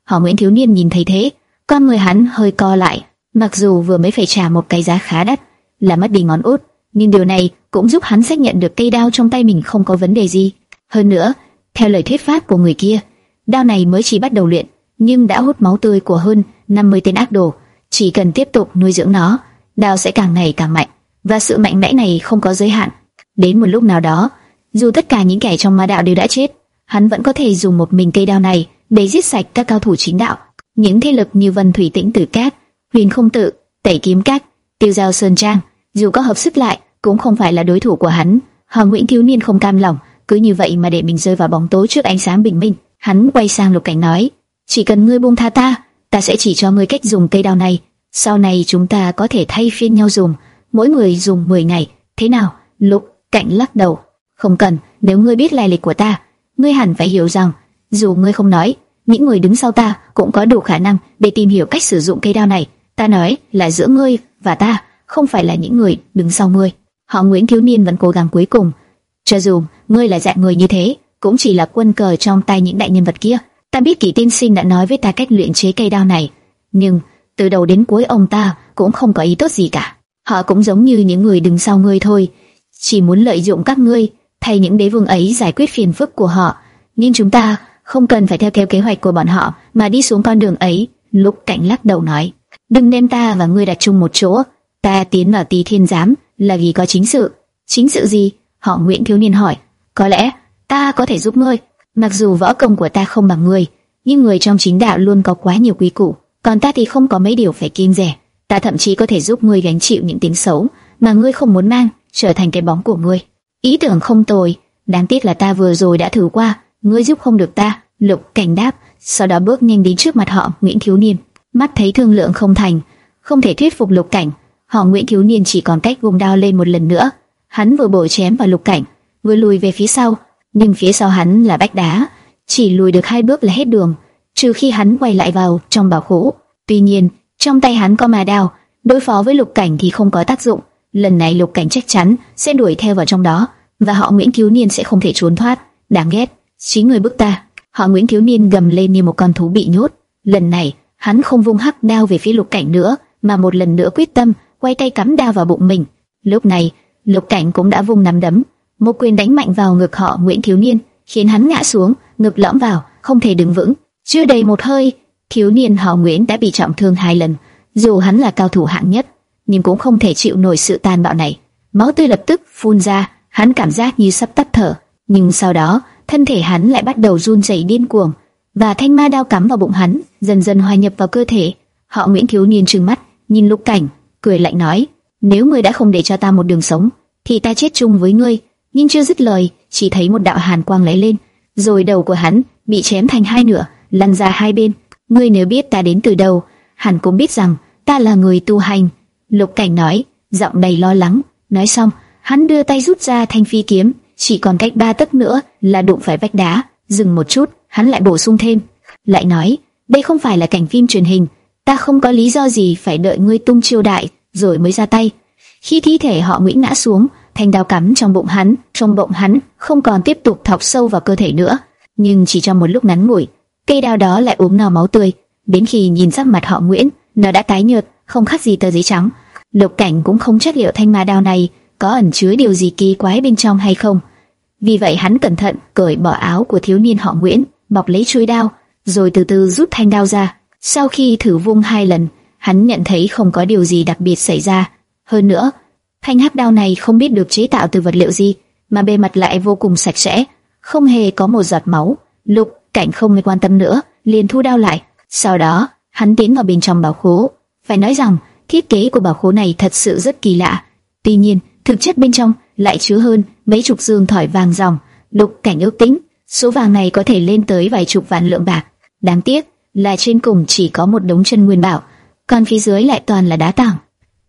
Họ Nguyễn Thiếu Niên nhìn thấy thế, con người hắn hơi co lại, mặc dù vừa mới phải trả một cái giá khá đắt, là mất đi ngón út, nhưng điều này cũng giúp hắn xác nhận được cây đao trong tay mình không có vấn đề gì. Hơn nữa, theo lời thuyết pháp của người kia, Đao này mới chỉ bắt đầu luyện, nhưng đã hút máu tươi của hơn 50 tên ác đồ. Chỉ cần tiếp tục nuôi dưỡng nó, đao sẽ càng ngày càng mạnh, và sự mạnh mẽ này không có giới hạn. Đến một lúc nào đó, dù tất cả những kẻ trong ma đạo đều đã chết, hắn vẫn có thể dùng một mình cây đao này để giết sạch các cao thủ chính đạo. Những thế lực như Vân Thủy Tĩnh Tử Cát, Huyền Không Tự, Tẩy Kiếm Cát, Tiêu Giao Sơn Trang, dù có hợp sức lại, cũng không phải là đối thủ của hắn. Hoàng Nguyễn thiếu niên không cam lòng, cứ như vậy mà để mình rơi vào bóng tối trước ánh sáng bình minh. Hắn quay sang Lục Cảnh nói, chỉ cần ngươi buông tha ta, ta sẽ chỉ cho ngươi cách dùng cây đao này. Sau này chúng ta có thể thay phiên nhau dùng, mỗi người dùng 10 ngày. Thế nào? Lục Cảnh lắc đầu, không cần. Nếu ngươi biết lai lịch của ta, ngươi hẳn phải hiểu rằng, dù ngươi không nói, những người đứng sau ta cũng có đủ khả năng để tìm hiểu cách sử dụng cây đao này. Ta nói là giữa ngươi và ta, không phải là những người đứng sau ngươi. Họ Nguyễn thiếu niên vẫn cố gắng cuối cùng. Cho dù ngươi là dạng người như thế, cũng chỉ là quân cờ trong tay những đại nhân vật kia. Ta biết Kỷ Tiên Sinh đã nói với ta cách luyện chế cây đao này, nhưng từ đầu đến cuối ông ta cũng không có ý tốt gì cả. Họ cũng giống như những người đứng sau ngươi thôi, chỉ muốn lợi dụng các ngươi thay những đế vương ấy giải quyết phiền phức của họ. Nhưng chúng ta không cần phải theo theo kế hoạch của bọn họ mà đi xuống con đường ấy. Lục Cảnh lắc đầu nói, đừng đem ta và ngươi đặt chung một chỗ. Ta tiến vào Tỳ Thiên Giám là vì có chính sự. Chính sự gì? Họ Nguyễn thiếu niên hỏi. Có lẽ ta có thể giúp ngươi. Mặc dù võ công của ta không bằng ngươi, nhưng người trong chính đạo luôn có quá nhiều quý củ, còn ta thì không có mấy điều phải kiêng rẻ. Ta thậm chí có thể giúp ngươi gánh chịu những tiếng xấu mà ngươi không muốn mang, trở thành cái bóng của ngươi. Ý tưởng không tồi, đáng tiếc là ta vừa rồi đã thử qua, ngươi giúp không được ta. Lục Cảnh đáp, sau đó bước nhanh đến trước mặt họ Nguyễn Thiếu Niên, mắt thấy thương lượng không thành, không thể thuyết phục Lục Cảnh, họ Nguyễn Thiếu Niên chỉ còn cách vùng đao lên một lần nữa. Hắn vừa bổ chém vào Lục Cảnh, vừa lùi về phía sau, nhưng phía sau hắn là bách đá, chỉ lùi được hai bước là hết đường, trừ khi hắn quay lại vào trong bảo khố. Tuy nhiên, trong tay hắn có mà đao, đối phó với lục cảnh thì không có tác dụng lần này Lục Cảnh chắc chắn sẽ đuổi theo vào trong đó, và họ Nguyễn thiếu Niên sẽ không thể trốn thoát. Đáng ghét, chín người bức ta. Họ Nguyễn thiếu Niên gầm lên như một con thú bị nhốt. Lần này, hắn không vung hắc đao về phía Lục Cảnh nữa, mà một lần nữa quyết tâm quay tay cắm đao vào bụng mình. Lúc này, Lục Cảnh cũng đã vung nắm đấm, một quyền đánh mạnh vào ngực họ Nguyễn Thiếu Niên, khiến hắn ngã xuống, ngực lõm vào, không thể đứng vững. Chưa đầy một hơi, thiếu niên họ Nguyễn đã bị trọng thương hai lần. Dù hắn là cao thủ hạng nhất, nhưng cũng không thể chịu nổi sự tàn bạo này. Máu tươi lập tức phun ra, hắn cảm giác như sắp tắt thở. Nhưng sau đó, thân thể hắn lại bắt đầu run rẩy điên cuồng, và thanh ma đao cắm vào bụng hắn, dần dần hòa nhập vào cơ thể. Họ Nguyễn thiếu niên trừng mắt, nhìn Lục Cảnh, cười lạnh nói: "Nếu ngươi đã không để cho ta một đường sống, thì ta chết chung với ngươi." Nhưng chưa dứt lời, chỉ thấy một đạo hàn quang lóe lên, rồi đầu của hắn bị chém thành hai nửa, lăn ra hai bên. Ngươi nếu biết ta đến từ đâu, hẳn cũng biết rằng ta là người tu hành. Lục Cảnh nói, giọng đầy lo lắng. Nói xong, hắn đưa tay rút ra thanh phi kiếm, chỉ còn cách ba tấc nữa là đụng phải vách đá. Dừng một chút, hắn lại bổ sung thêm, lại nói, đây không phải là cảnh phim truyền hình, ta không có lý do gì phải đợi ngươi tung chiêu đại rồi mới ra tay. Khi thi thể họ Nguyễn ngã xuống, thanh đao cắm trong bụng hắn, trong bụng hắn không còn tiếp tục thọc sâu vào cơ thể nữa, nhưng chỉ trong một lúc ngắn ngủi, cây đao đó lại uống no máu tươi. Đến khi nhìn sắc mặt họ Nguyễn, nó đã tái nhợt, không khác gì tờ giấy trắng. Lục Cảnh cũng không chắc liệu thanh ma đao này có ẩn chứa điều gì kỳ quái bên trong hay không. Vì vậy hắn cẩn thận cởi bỏ áo của thiếu niên họ Nguyễn, bọc lấy chuôi đao, rồi từ từ rút thanh đao ra. Sau khi thử vung hai lần, hắn nhận thấy không có điều gì đặc biệt xảy ra. Hơn nữa, thanh hắc đao này không biết được chế tạo từ vật liệu gì, mà bề mặt lại vô cùng sạch sẽ, không hề có một giọt máu. Lục cảnh không quan tâm nữa, liền thu đao lại. Sau đó, hắn tiến vào bên trong bảo khố. Phải nói rằng, thiết kế của bảo khố này thật sự rất kỳ lạ. Tuy nhiên, thực chất bên trong lại chứa hơn mấy chục dương thỏi vàng ròng. Lục cảnh ước tính, số vàng này có thể lên tới vài chục vạn lượng bạc. Đáng tiếc là trên cùng chỉ có một đống chân nguyên bảo, còn phía dưới lại toàn là đá tảng.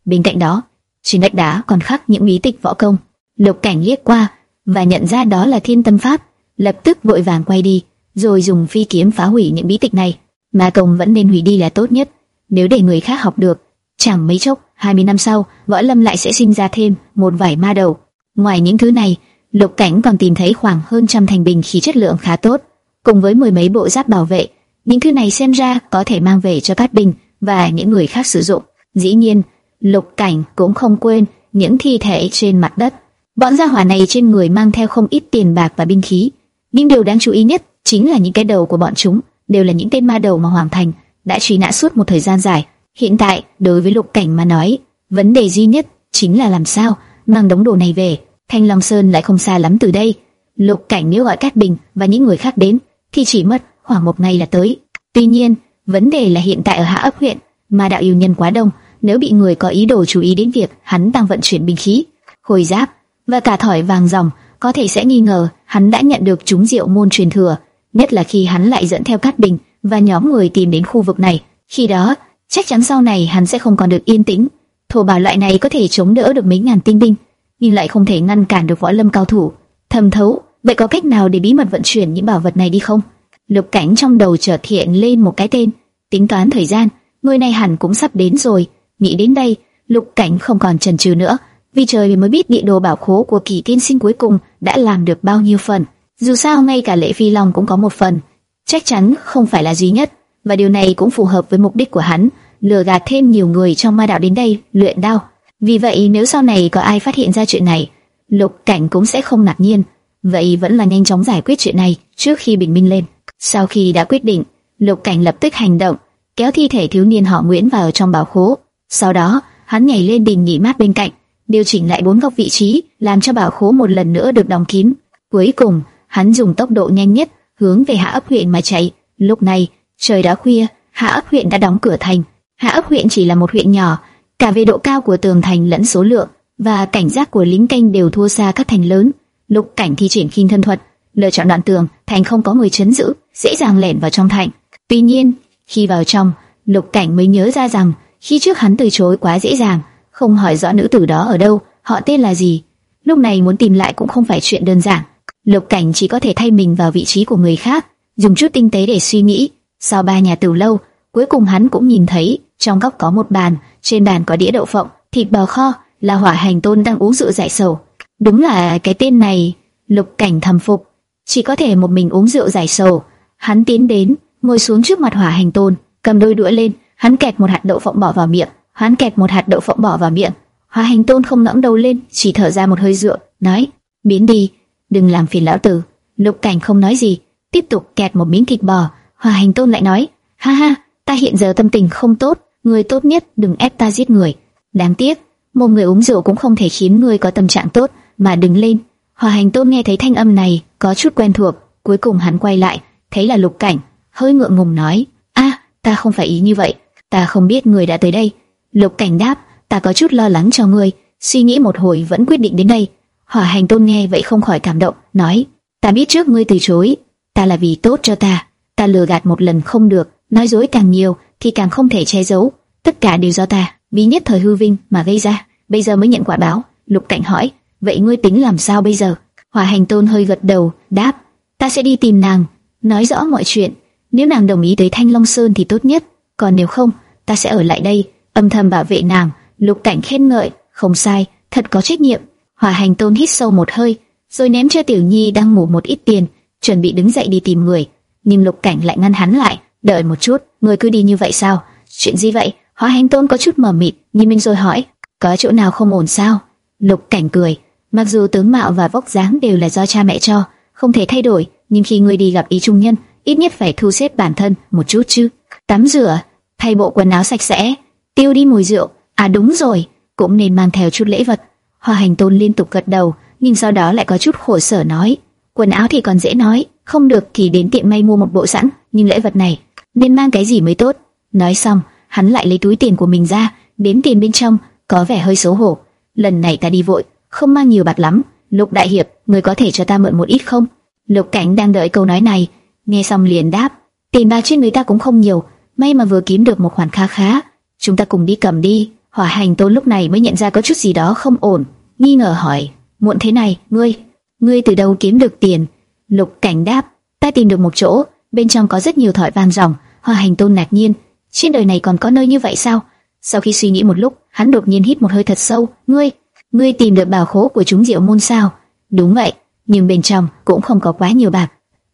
Bên cạnh đó, trên vách đá còn khắc những bí tịch võ công. Lục cảnh liếc qua và nhận ra đó là thiên tâm pháp, lập tức vội vàng quay đi, rồi dùng phi kiếm phá hủy những bí tịch này. Ma công vẫn nên hủy đi là tốt nhất, nếu để người khác học được, chẳng mấy chốc, 20 năm sau, võ lâm lại sẽ sinh ra thêm một vài ma đầu. Ngoài những thứ này, Lục Cảnh còn tìm thấy khoảng hơn trăm thành bình khí chất lượng khá tốt, cùng với mười mấy bộ giáp bảo vệ. Những thứ này xem ra có thể mang về cho Cát Bình và những người khác sử dụng. Dĩ nhiên, Lục Cảnh cũng không quên những thi thể trên mặt đất. Bọn gia hỏa này trên người mang theo không ít tiền bạc và binh khí, nhưng điều đáng chú ý nhất chính là những cái đầu của bọn chúng đều là những tên ma đầu mà Hoàng Thành đã truy nã suốt một thời gian dài. Hiện tại, đối với Lục Cảnh mà nói, vấn đề duy nhất chính là làm sao mang đống đồ này về. Thanh Long Sơn lại không xa lắm từ đây. Lục Cảnh nếu gọi Cát Bình và những người khác đến, thì chỉ mất khoảng một ngày là tới. Tuy nhiên, vấn đề là hiện tại ở Hạ ấp huyện, mà đạo yêu nhân quá đông, nếu bị người có ý đồ chú ý đến việc hắn đang vận chuyển binh khí, khôi giáp và cả thỏi vàng ròng, có thể sẽ nghi ngờ hắn đã nhận được chúng diệu môn truyền thừa, nhất là khi hắn lại dẫn theo Cát Bình và nhóm người tìm đến khu vực này. Khi đó, chắc chắn sau này hắn sẽ không còn được yên tĩnh. Thổ bảo loại này có thể chống đỡ được mấy ngàn tinh binh, nhưng lại không thể ngăn cản được võ lâm cao thủ. Thầm thấu, vậy có cách nào để bí mật vận chuyển những bảo vật này đi không? Lục Cảnh trong đầu chợt hiện lên một cái tên, tính toán thời gian, người này hẳn cũng sắp đến rồi. Nghĩ đến đây, Lục Cảnh không còn chần chừ nữa, vì trời mới biết địa đồ bảo khố của kỳ tiên sinh cuối cùng đã làm được bao nhiêu phần. Dù sao ngay cả lễ phi long cũng có một phần, chắc chắn không phải là duy nhất, và điều này cũng phù hợp với mục đích của hắn, lừa gạt thêm nhiều người trong ma đạo đến đây luyện đao. Vì vậy nếu sau này có ai phát hiện ra chuyện này, Lục Cảnh cũng sẽ không ngạc nhiên. Vậy vẫn là nhanh chóng giải quyết chuyện này trước khi bình minh lên. Sau khi đã quyết định, Lục Cảnh lập tức hành động, kéo thi thể thiếu niên họ Nguyễn vào trong bảo khố. Sau đó, hắn nhảy lên đỉnh nghỉ mát bên cạnh, điều chỉnh lại bốn góc vị trí, làm cho bảo khố một lần nữa được đóng kín. Cuối cùng, hắn dùng tốc độ nhanh nhất hướng về Hạ ấp huyện mà chạy. Lúc này, trời đã khuya, Hạ ấp huyện đã đóng cửa thành. Hạ ấp huyện chỉ là một huyện nhỏ, cả về độ cao của tường thành lẫn số lượng và cảnh giác của lính canh đều thua xa các thành lớn. Lục Cảnh thi triển khinh thân thuật, lựa chọn đoạn tường, thành không có người chấn giữ, dễ dàng lẻn vào trong thành. Tuy nhiên, khi vào trong, Lục Cảnh mới nhớ ra rằng khi trước hắn từ chối quá dễ dàng, không hỏi rõ nữ tử đó ở đâu, họ tên là gì. Lúc này muốn tìm lại cũng không phải chuyện đơn giản. Lục Cảnh chỉ có thể thay mình vào vị trí của người khác, dùng chút tinh tế để suy nghĩ. Sau ba nhà từ lâu, cuối cùng hắn cũng nhìn thấy trong góc có một bàn, trên bàn có đĩa đậu phộng, thịt bò kho, là Hỏa Hành Tôn đang uống rượu giải sầu. Đúng là cái tên này, Lục Cảnh thầm phục, chỉ có thể một mình uống rượu giải sầu. Hắn tiến đến, ngồi xuống trước mặt Hỏa Hành Tôn, cầm đôi đũa lên, hắn kẹt một hạt đậu phộng bỏ vào miệng, hắn kẹt một hạt đậu phộng bỏ vào miệng. Hỏa Hành Tôn không ngẩng đầu lên, chỉ thở ra một hơi rượu, nói: "Biến đi, đừng làm phiền lão tử." Lục Cảnh không nói gì, tiếp tục kẹt một miếng thịt bò. Hòa Hành Tôn lại nói: "Ha ha, ta hiện giờ tâm tình không tốt, người tốt nhất đừng ép ta giết người." Đáng tiếc, một người uống rượu cũng không thể khiến người có tâm trạng tốt mà đứng lên. Hòa Hành Tôn nghe thấy thanh âm này có chút quen thuộc, cuối cùng hắn quay lại, thấy là Lục Cảnh, hơi ngượng ngùng nói: "A, ta không phải ý như vậy, ta không biết người đã tới đây." Lục Cảnh đáp: "Ta có chút lo lắng cho ngươi." Suy nghĩ một hồi vẫn quyết định đến đây. Hỏa Hành Tôn nghe vậy không khỏi cảm động, nói: "Ta biết trước ngươi từ chối, ta là vì tốt cho ta, ta lừa gạt một lần không được, nói dối càng nhiều thì càng không thể che giấu, tất cả đều do ta, bí nhất thời hư vinh mà gây ra, bây giờ mới nhận quả báo." Lục Cảnh hỏi: "Vậy ngươi tính làm sao bây giờ?" hòa Hành Tôn hơi gật đầu, đáp: "Ta sẽ đi tìm nàng, nói rõ mọi chuyện, nếu nàng đồng ý tới Thanh Long Sơn thì tốt nhất, còn nếu không, ta sẽ ở lại đây, âm thầm bảo vệ nàng." Lục Cảnh khen ngợi: "Không sai, thật có trách nhiệm." hòa Hành Tôn hít sâu một hơi, rồi ném cho Tiểu Nhi đang ngủ một ít tiền, chuẩn bị đứng dậy đi tìm người, nhưng Lục Cảnh lại ngăn hắn lại, "Đợi một chút, người cứ đi như vậy sao? Chuyện gì vậy?" hoa Hành Tôn có chút mờ mịt, nhìn mình rồi hỏi, "Có chỗ nào không ổn sao?" Lục Cảnh cười, mặc dù tướng mạo và vóc dáng đều là do cha mẹ cho, không thể thay đổi, nhưng khi người đi gặp ý trung nhân, ít nhất phải thu xếp bản thân một chút chứ. Tắm rửa, thay bộ quần áo sạch sẽ, tiêu đi mùi rượu. À đúng rồi, cũng nên mang theo chút lễ vật. Hoa Hành Tôn liên tục gật đầu, nhưng sau đó lại có chút khổ sở nói, quần áo thì còn dễ nói, không được thì đến tiệm may mua một bộ sẵn, nhưng lễ vật này nên mang cái gì mới tốt. Nói xong, hắn lại lấy túi tiền của mình ra, đếm tiền bên trong, có vẻ hơi xấu hổ. Lần này ta đi vội, không mang nhiều bạc lắm. Lục Đại Hiệp, người có thể cho ta mượn một ít không? Lục Cảnh đang đợi câu nói này, nghe xong liền đáp, tiền bạc trên người ta cũng không nhiều, may mà vừa kiếm được một khoản kha khá, chúng ta cùng đi cầm đi. Hỏa Hành Tôn lúc này mới nhận ra có chút gì đó không ổn, nghi ngờ hỏi, muộn thế này, ngươi, ngươi từ đâu kiếm được tiền? Lục Cảnh đáp, ta tìm được một chỗ, bên trong có rất nhiều thỏi vàng ròng. hoa Hành Tôn ngạc nhiên, trên đời này còn có nơi như vậy sao? Sau khi suy nghĩ một lúc, hắn đột nhiên hít một hơi thật sâu, ngươi, ngươi tìm được bảo khố của chúng diệu môn sao? Đúng vậy, nhưng bên trong cũng không có quá nhiều bạc.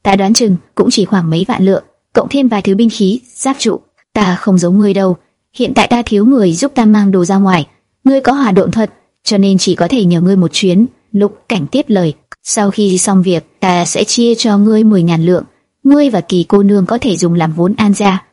Ta đoán chừng cũng chỉ khoảng mấy vạn lượng, cộng thêm vài thứ binh khí, giáp trụ. Ta không giống ngươi đâu. Hiện tại ta thiếu người giúp ta mang đồ ra ngoài. Ngươi có hòa độn thuật, cho nên chỉ có thể nhờ ngươi một chuyến. Lục cảnh tiếp lời. Sau khi xong việc, ta sẽ chia cho ngươi 10 ngàn lượng. Ngươi và kỳ cô nương có thể dùng làm vốn an gia.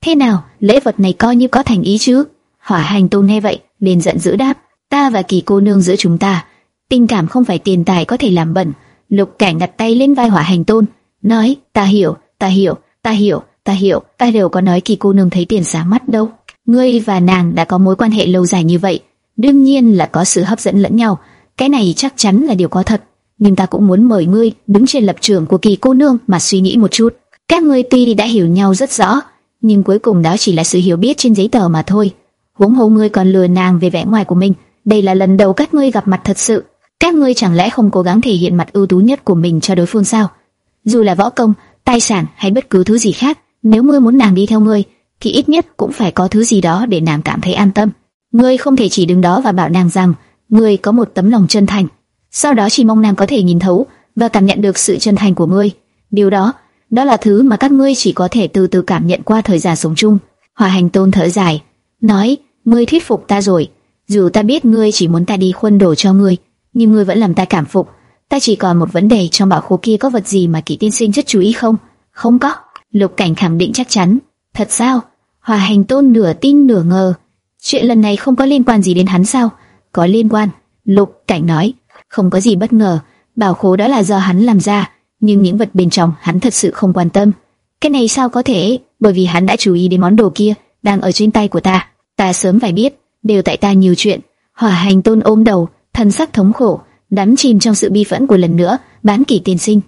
Thế nào, lễ vật này coi như có thành ý chứ? Hỏa hành tôn nghe vậy, liền giận dữ đáp. Ta và kỳ cô nương giữa chúng ta, tình cảm không phải tiền tài có thể làm bẩn. Lục cảnh đặt tay lên vai hỏa hành tôn, nói, ta hiểu, ta hiểu, ta hiểu, ta hiểu, ta đều có nói kỳ cô nương thấy tiền sáng mắt đâu. Ngươi và nàng đã có mối quan hệ lâu dài như vậy, đương nhiên là có sự hấp dẫn lẫn nhau, cái này chắc chắn là điều có thật. Nhưng ta cũng muốn mời ngươi đứng trên lập trường của kỳ cô nương mà suy nghĩ một chút. Các ngươi tuy đã hiểu nhau rất rõ, nhưng cuối cùng đó chỉ là sự hiểu biết trên giấy tờ mà thôi. Huống hồ ngươi còn lừa nàng về vẻ ngoài của mình, đây là lần đầu các ngươi gặp mặt thật sự. Các ngươi chẳng lẽ không cố gắng thể hiện mặt ưu tú nhất của mình cho đối phương sao? Dù là võ công, tài sản hay bất cứ thứ gì khác, nếu ngươi muốn nàng đi theo ngươi, thì ít nhất cũng phải có thứ gì đó để nàng cảm thấy an tâm. Ngươi không thể chỉ đứng đó và bảo nàng rằng ngươi có một tấm lòng chân thành, sau đó chỉ mong nàng có thể nhìn thấu và cảm nhận được sự chân thành của ngươi. Điều đó, đó là thứ mà các ngươi chỉ có thể từ từ cảm nhận qua thời gian sống chung. Hòa Hành Tôn thở dài, nói: ngươi thuyết phục ta rồi. Dù ta biết ngươi chỉ muốn ta đi khuân đổ cho ngươi, nhưng ngươi vẫn làm ta cảm phục. Ta chỉ còn một vấn đề trong bảo khố kia có vật gì mà kỷ tiên sinh rất chú ý không? Không có. Lục Cảnh khẳng định chắc chắn. Thật sao? Hòa Hành Tôn nửa tin nửa ngờ. Chuyện lần này không có liên quan gì đến hắn sao? Có liên quan. Lục Cảnh nói. Không có gì bất ngờ. Bảo khố đó là do hắn làm ra, nhưng những vật bên trong hắn thật sự không quan tâm. Cái này sao có thể? Bởi vì hắn đã chú ý đến món đồ kia đang ở trên tay của ta. Ta sớm phải biết, đều tại ta nhiều chuyện. Hỏa Hành Tôn ôm đầu, thân sắc thống khổ, đắm chìm trong sự bi phẫn của lần nữa bán kỷ tiền sinh.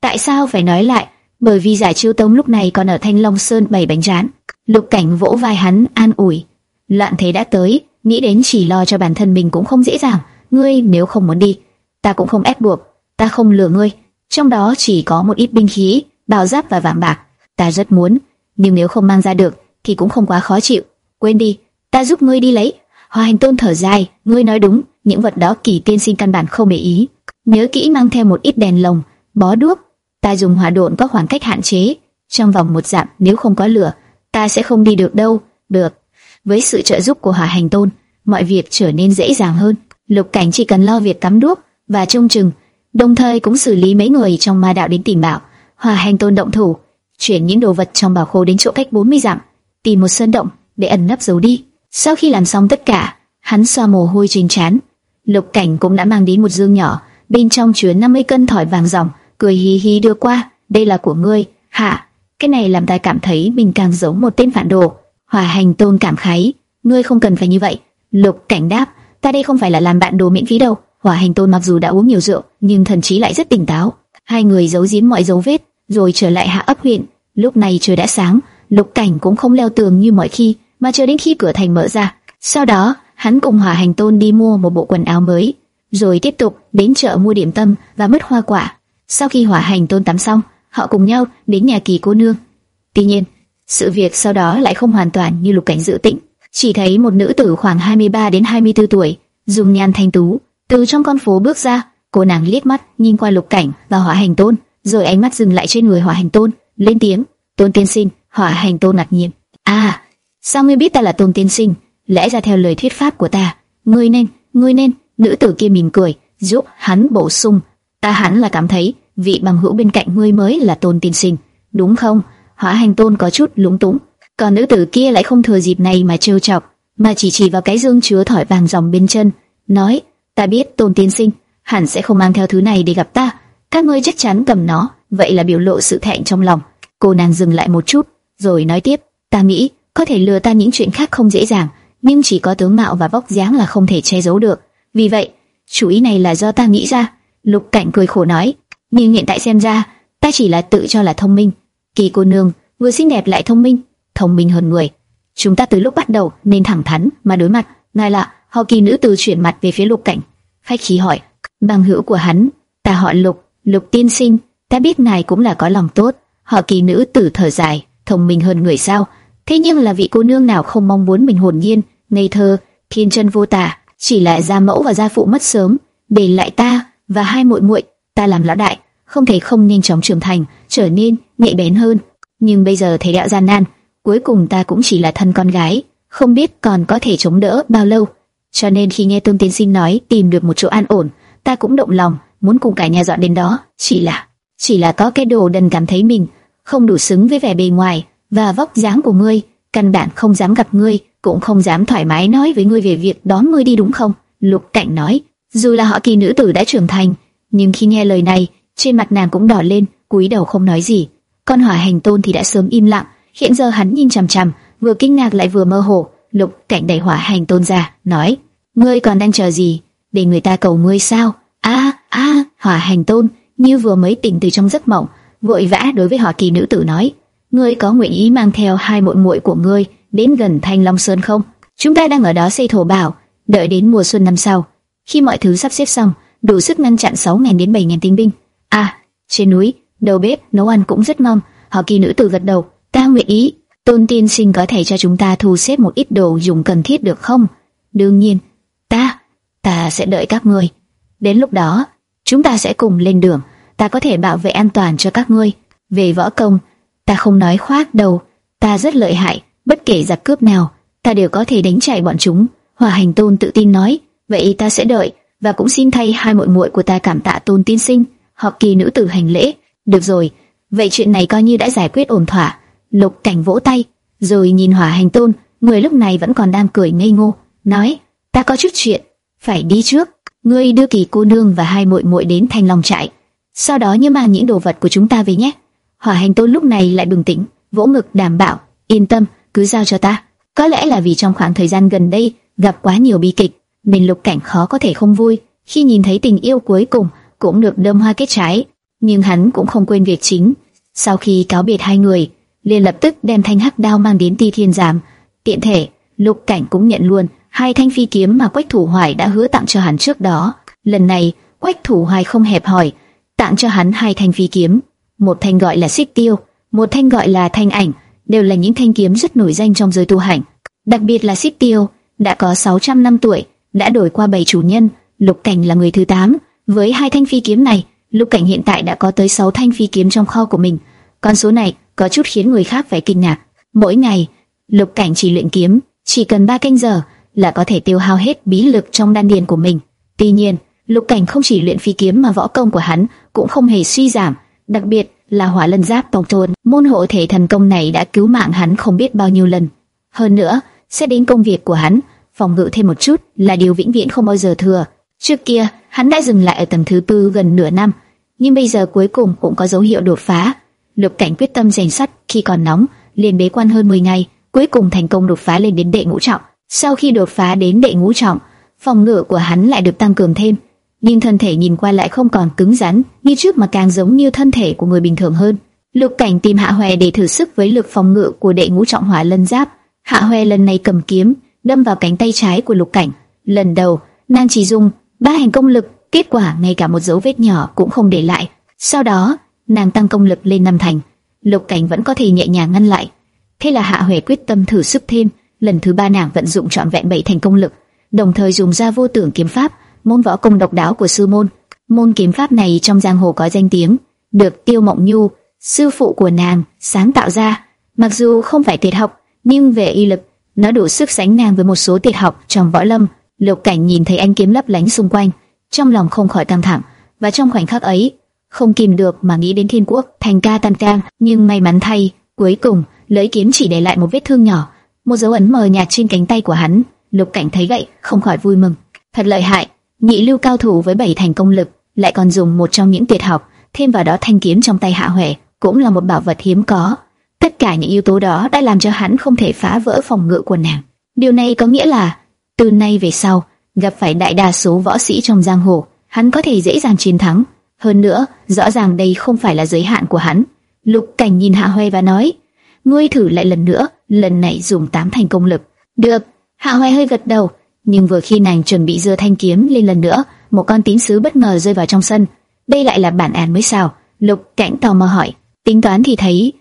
Tại sao phải nói lại? Bởi vì giải chiêu tống lúc này còn ở Thanh Long Sơn bày bánh rán. Lục Cảnh vỗ vai hắn an ủi. Loạn thế đã tới, nghĩ đến chỉ lo cho bản thân mình cũng không dễ dàng. Ngươi nếu không muốn đi, ta cũng không ép buộc, ta không lừa ngươi. Trong đó chỉ có một ít binh khí, bào giáp và vàng bạc. Ta rất muốn, nhưng nếu không mang ra được thì cũng không quá khó chịu. Quên đi, ta giúp ngươi đi lấy. Hoa Hành Tôn thở dài, ngươi nói đúng, những vật đó kỳ tiên sinh căn bản không để ý. Nhớ kỹ mang theo một ít đèn lồng, bó đuốc. Ta dùng hỏa độn có khoảng cách hạn chế, trong vòng một dặm nếu không có lửa, ta sẽ không đi được đâu. Được. Với sự trợ giúp của Hỏa Hành Tôn, mọi việc trở nên dễ dàng hơn. Lục Cảnh chỉ cần lo việc cắm đuốc và trông chừng, đồng thời cũng xử lý mấy người trong ma đạo đến tìm bảo. hòa Hành Tôn động thủ, chuyển những đồ vật trong bảo khố đến chỗ cách 40 dặm, tìm một sơn động để ẩn nấp giấu đi. Sau khi làm xong tất cả, hắn xoa mồ hôi trên trán. Lục Cảnh cũng đã mang đến một dương nhỏ, bên trong chứa 50 cân thỏi vàng ròng, cười hí hí đưa qua, "Đây là của ngươi." hả? Cái này làm ta cảm thấy mình càng giống một tên phản đồ. hòa Hành Tôn cảm khái, "Ngươi không cần phải như vậy." Lục Cảnh đáp, "Ta đây không phải là làm bạn đồ miễn phí đâu." Hỏa Hành Tôn mặc dù đã uống nhiều rượu, nhưng thần trí lại rất tỉnh táo. Hai người giấu giếm mọi dấu vết, rồi trở lại hạ ấp huyện. Lúc này trời đã sáng, Lục Cảnh cũng không leo tường như mọi khi, mà chờ đến khi cửa thành mở ra. Sau đó, hắn cùng Hỏa Hành Tôn đi mua một bộ quần áo mới, rồi tiếp tục đến chợ mua điểm tâm và mứt hoa quả. Sau khi Hỏa Hành Tôn tắm xong, họ cùng nhau đến nhà Kỳ cô nương. Tuy nhiên, sự việc sau đó lại không hoàn toàn như Lục Cảnh dự tính, Chỉ thấy một nữ tử khoảng 23 đến 24 tuổi, dùng nhan thanh tú, từ trong con phố bước ra. Cô nàng liếc mắt nhìn qua Lục Cảnh và Hỏa Hành Tôn, rồi ánh mắt dừng lại trên người Hỏa Hành Tôn, lên tiếng: "Tôn tiên sinh." Hỏa Hành Tôn ngạc nhiên: "À, sao ngươi biết ta là Tôn tiên sinh?" Lẽ ra theo lời thuyết pháp của ta, ngươi nên, ngươi nên. Nữ tử kia mỉm cười, giúp hắn bổ sung: "Ta hẳn là cảm thấy vị bằng hữu bên cạnh ngươi mới là Tôn tiên sinh, đúng không?" Hỏa Hành Tôn có chút lúng túng, còn nữ tử kia lại không thừa dịp này mà trêu chọc, mà chỉ chỉ vào cái dương chứa thỏi vàng dòng bên chân, nói: "Ta biết Tôn tiên sinh hẳn sẽ không mang theo thứ này để gặp ta, các ngươi chắc chắn cầm nó." Vậy là biểu lộ sự thẹn trong lòng. Cô nàng dừng lại một chút, rồi nói tiếp: "Ta nghĩ có thể lừa ta những chuyện khác không dễ dàng, nhưng chỉ có tướng mạo và vóc dáng là không thể che giấu được. Vì vậy, chủ ý này là do ta nghĩ ra." Lục Cảnh cười khổ nói: "Nhưng hiện tại xem ra, ta chỉ là tự cho là thông minh." Kỳ cô nương vừa xinh đẹp lại thông minh, thông minh hơn người. Chúng ta từ lúc bắt đầu nên thẳng thắn mà đối mặt. Ngài là họ kỳ nữ từ chuyển mặt về phía Lục Cảnh, khách khí hỏi: "Bằng hữu của hắn, ta họ Lục, Lục tiên sinh, ta biết ngài cũng là có lòng tốt." Họ kỳ nữ tử thở dài, thông minh hơn người sao? Thế nhưng là vị cô nương nào không mong muốn mình hồn nhiên, ngây thơ, thiên chân vô tả, chỉ là gia mẫu và gia phụ mất sớm, để lại ta và hai muội muội, ta làm lão đại, không thể không nhanh chóng trưởng thành, trở nên nhạy bén hơn. Nhưng bây giờ thấy đạo gian nan, cuối cùng ta cũng chỉ là thân con gái, không biết còn có thể chống đỡ bao lâu. Cho nên khi nghe Tôn Tiên Sinh nói tìm được một chỗ an ổn, ta cũng động lòng, muốn cùng cả nhà dọn đến đó. Chỉ là, chỉ là có cái đồ đần cảm thấy mình không đủ xứng với vẻ bề ngoài và vóc dáng của ngươi, căn bản không dám gặp ngươi, cũng không dám thoải mái nói với ngươi về việc đón ngươi đi đúng không? Lục Cảnh nói, dù là họ kỳ nữ tử đã trưởng thành, nhưng khi nghe lời này, trên mặt nàng cũng đỏ lên, cúi đầu không nói gì. Con hỏa hành tôn thì đã sớm im lặng, hiện giờ hắn nhìn chằm chằm, vừa kinh ngạc lại vừa mơ hồ. Lục Cảnh đẩy hỏa hành tôn ra, nói, ngươi còn đang chờ gì? Để người ta cầu ngươi sao? A a, hỏa hành tôn như vừa mới tỉnh từ trong giấc mộng, vội vã đối với họ kỳ nữ tử nói, ngươi có nguyện ý mang theo hai muội muội của ngươi đến gần Thanh Long Sơn không? Chúng ta đang ở đó xây thổ bảo, đợi đến mùa xuân năm sau, khi mọi thứ sắp xếp xong, đủ sức ngăn chặn 6.000 đến 7.000 tinh binh. À, trên núi, đầu bếp nấu ăn cũng rất ngon. Họ kỳ nữ tử gật đầu, ta nguyện ý. Tôn tiên sinh có thể cho chúng ta thu xếp một ít đồ dùng cần thiết được không? Đương nhiên, ta, ta sẽ đợi các ngươi. Đến lúc đó, chúng ta sẽ cùng lên đường. Ta có thể bảo vệ an toàn cho các ngươi. Về võ công, ta không nói khoác đâu ta rất lợi hại. Bất kể giặc cướp nào, ta đều có thể đánh chạy bọn chúng. Hòa hành tôn tự tin nói, vậy ta sẽ đợi và cũng xin thay hai muội muội của ta cảm tạ tôn tiên sinh. Họ kỳ nữ tử hành lễ. Được rồi, vậy chuyện này coi như đã giải quyết ổn thỏa. Lục cảnh vỗ tay, rồi nhìn hỏa hành tôn, người lúc này vẫn còn đang cười ngây ngô, nói: ta có chút chuyện, phải đi trước. Ngươi đưa kỳ cô nương và hai muội muội đến thanh long trại, sau đó nhớ mang những đồ vật của chúng ta về nhé. Hỏa hành tôn lúc này lại bình tỉnh, vỗ ngực đảm bảo, yên tâm, cứ giao cho ta. Có lẽ là vì trong khoảng thời gian gần đây gặp quá nhiều bi kịch, nên lục cảnh khó có thể không vui khi nhìn thấy tình yêu cuối cùng cũng được đơm hoa kết trái. Nhưng hắn cũng không quên việc chính. Sau khi cáo biệt hai người, liền lập tức đem thanh hắc đao mang đến ti thiên giảm. Tiện thể, lục cảnh cũng nhận luôn hai thanh phi kiếm mà quách thủ hoài đã hứa tặng cho hắn trước đó. Lần này, quách thủ hoài không hẹp hỏi, tặng cho hắn hai thanh phi kiếm, một thanh gọi là xích tiêu, một thanh gọi là thanh ảnh, đều là những thanh kiếm rất nổi danh trong giới tu hành. Đặc biệt là xích tiêu, đã có 600 năm tuổi, đã đổi qua bảy chủ nhân, Lục Cảnh là người thứ 8. Với hai thanh phi kiếm này, Lục Cảnh hiện tại đã có tới 6 thanh phi kiếm trong kho của mình. Con số này có chút khiến người khác phải kinh ngạc. Mỗi ngày, Lục Cảnh chỉ luyện kiếm, chỉ cần 3 canh giờ là có thể tiêu hao hết bí lực trong đan điền của mình. Tuy nhiên, Lục Cảnh không chỉ luyện phi kiếm mà võ công của hắn cũng không hề suy giảm, đặc biệt là Hỏa Lân Giáp Tông Thôn, môn hộ thể thần công này đã cứu mạng hắn không biết bao nhiêu lần. Hơn nữa, sẽ đến công việc của hắn, phòng ngự thêm một chút là điều vĩnh viễn không bao giờ thừa. Trước kia, hắn đã dừng lại ở tầng thứ tư gần nửa năm, nhưng bây giờ cuối cùng cũng có dấu hiệu đột phá. Lục Cảnh quyết tâm rèn sắt khi còn nóng, liền bế quan hơn 10 ngày, cuối cùng thành công đột phá lên đến đệ ngũ trọng. Sau khi đột phá đến đệ ngũ trọng, phòng ngự của hắn lại được tăng cường thêm, nhưng thân thể nhìn qua lại không còn cứng rắn như trước mà càng giống như thân thể của người bình thường hơn. Lục Cảnh tìm Hạ Hoè để thử sức với lực phòng ngự của đệ ngũ trọng hỏa lân giáp. Hạ Hoè lần này cầm kiếm đâm vào cánh tay trái của Lục Cảnh. Lần đầu, nàng chỉ dùng ba hành công lực, kết quả ngay cả một dấu vết nhỏ cũng không để lại. Sau đó, nàng tăng công lực lên năm thành, Lục Cảnh vẫn có thể nhẹ nhàng ngăn lại. Thế là Hạ hoè quyết tâm thử sức thêm, lần thứ ba nàng vận dụng trọn vẹn bảy thành công lực, đồng thời dùng ra vô tưởng kiếm pháp, môn võ công độc đáo của sư môn. Môn kiếm pháp này trong giang hồ có danh tiếng, được Tiêu Mộng Nhu, sư phụ của nàng sáng tạo ra. Mặc dù không phải tuyệt học, nhưng về y lực, nó đủ sức sánh ngang với một số tuyệt học trong võ lâm. Lục Cảnh nhìn thấy anh kiếm lấp lánh xung quanh, trong lòng không khỏi căng thẳng, và trong khoảnh khắc ấy, không kìm được mà nghĩ đến Thiên Quốc, Thành Ca Tan Cang, nhưng may mắn thay, cuối cùng, lưỡi kiếm chỉ để lại một vết thương nhỏ, một dấu ấn mờ nhạt trên cánh tay của hắn. Lục Cảnh thấy vậy, không khỏi vui mừng, thật lợi hại, nhị lưu cao thủ với bảy thành công lực, lại còn dùng một trong những tuyệt học, thêm vào đó thanh kiếm trong tay Hạ Huệ, cũng là một bảo vật hiếm có. Tất cả những yếu tố đó đã làm cho hắn không thể phá vỡ phòng ngự của nàng. Điều này có nghĩa là, từ nay về sau, gặp phải đại đa số võ sĩ trong giang hồ, hắn có thể dễ dàng chiến thắng. Hơn nữa, rõ ràng đây không phải là giới hạn của hắn. Lục Cảnh nhìn Hạ Hoè và nói, ngươi thử lại lần nữa, lần này dùng tám thành công lực. Được, Hạ Hoài hơi gật đầu, nhưng vừa khi nàng chuẩn bị giơ thanh kiếm lên lần nữa, một con tín sứ bất ngờ rơi vào trong sân. Đây lại là bản án mới sao? Lục Cảnh tò mò hỏi. Tính toán thì thấy,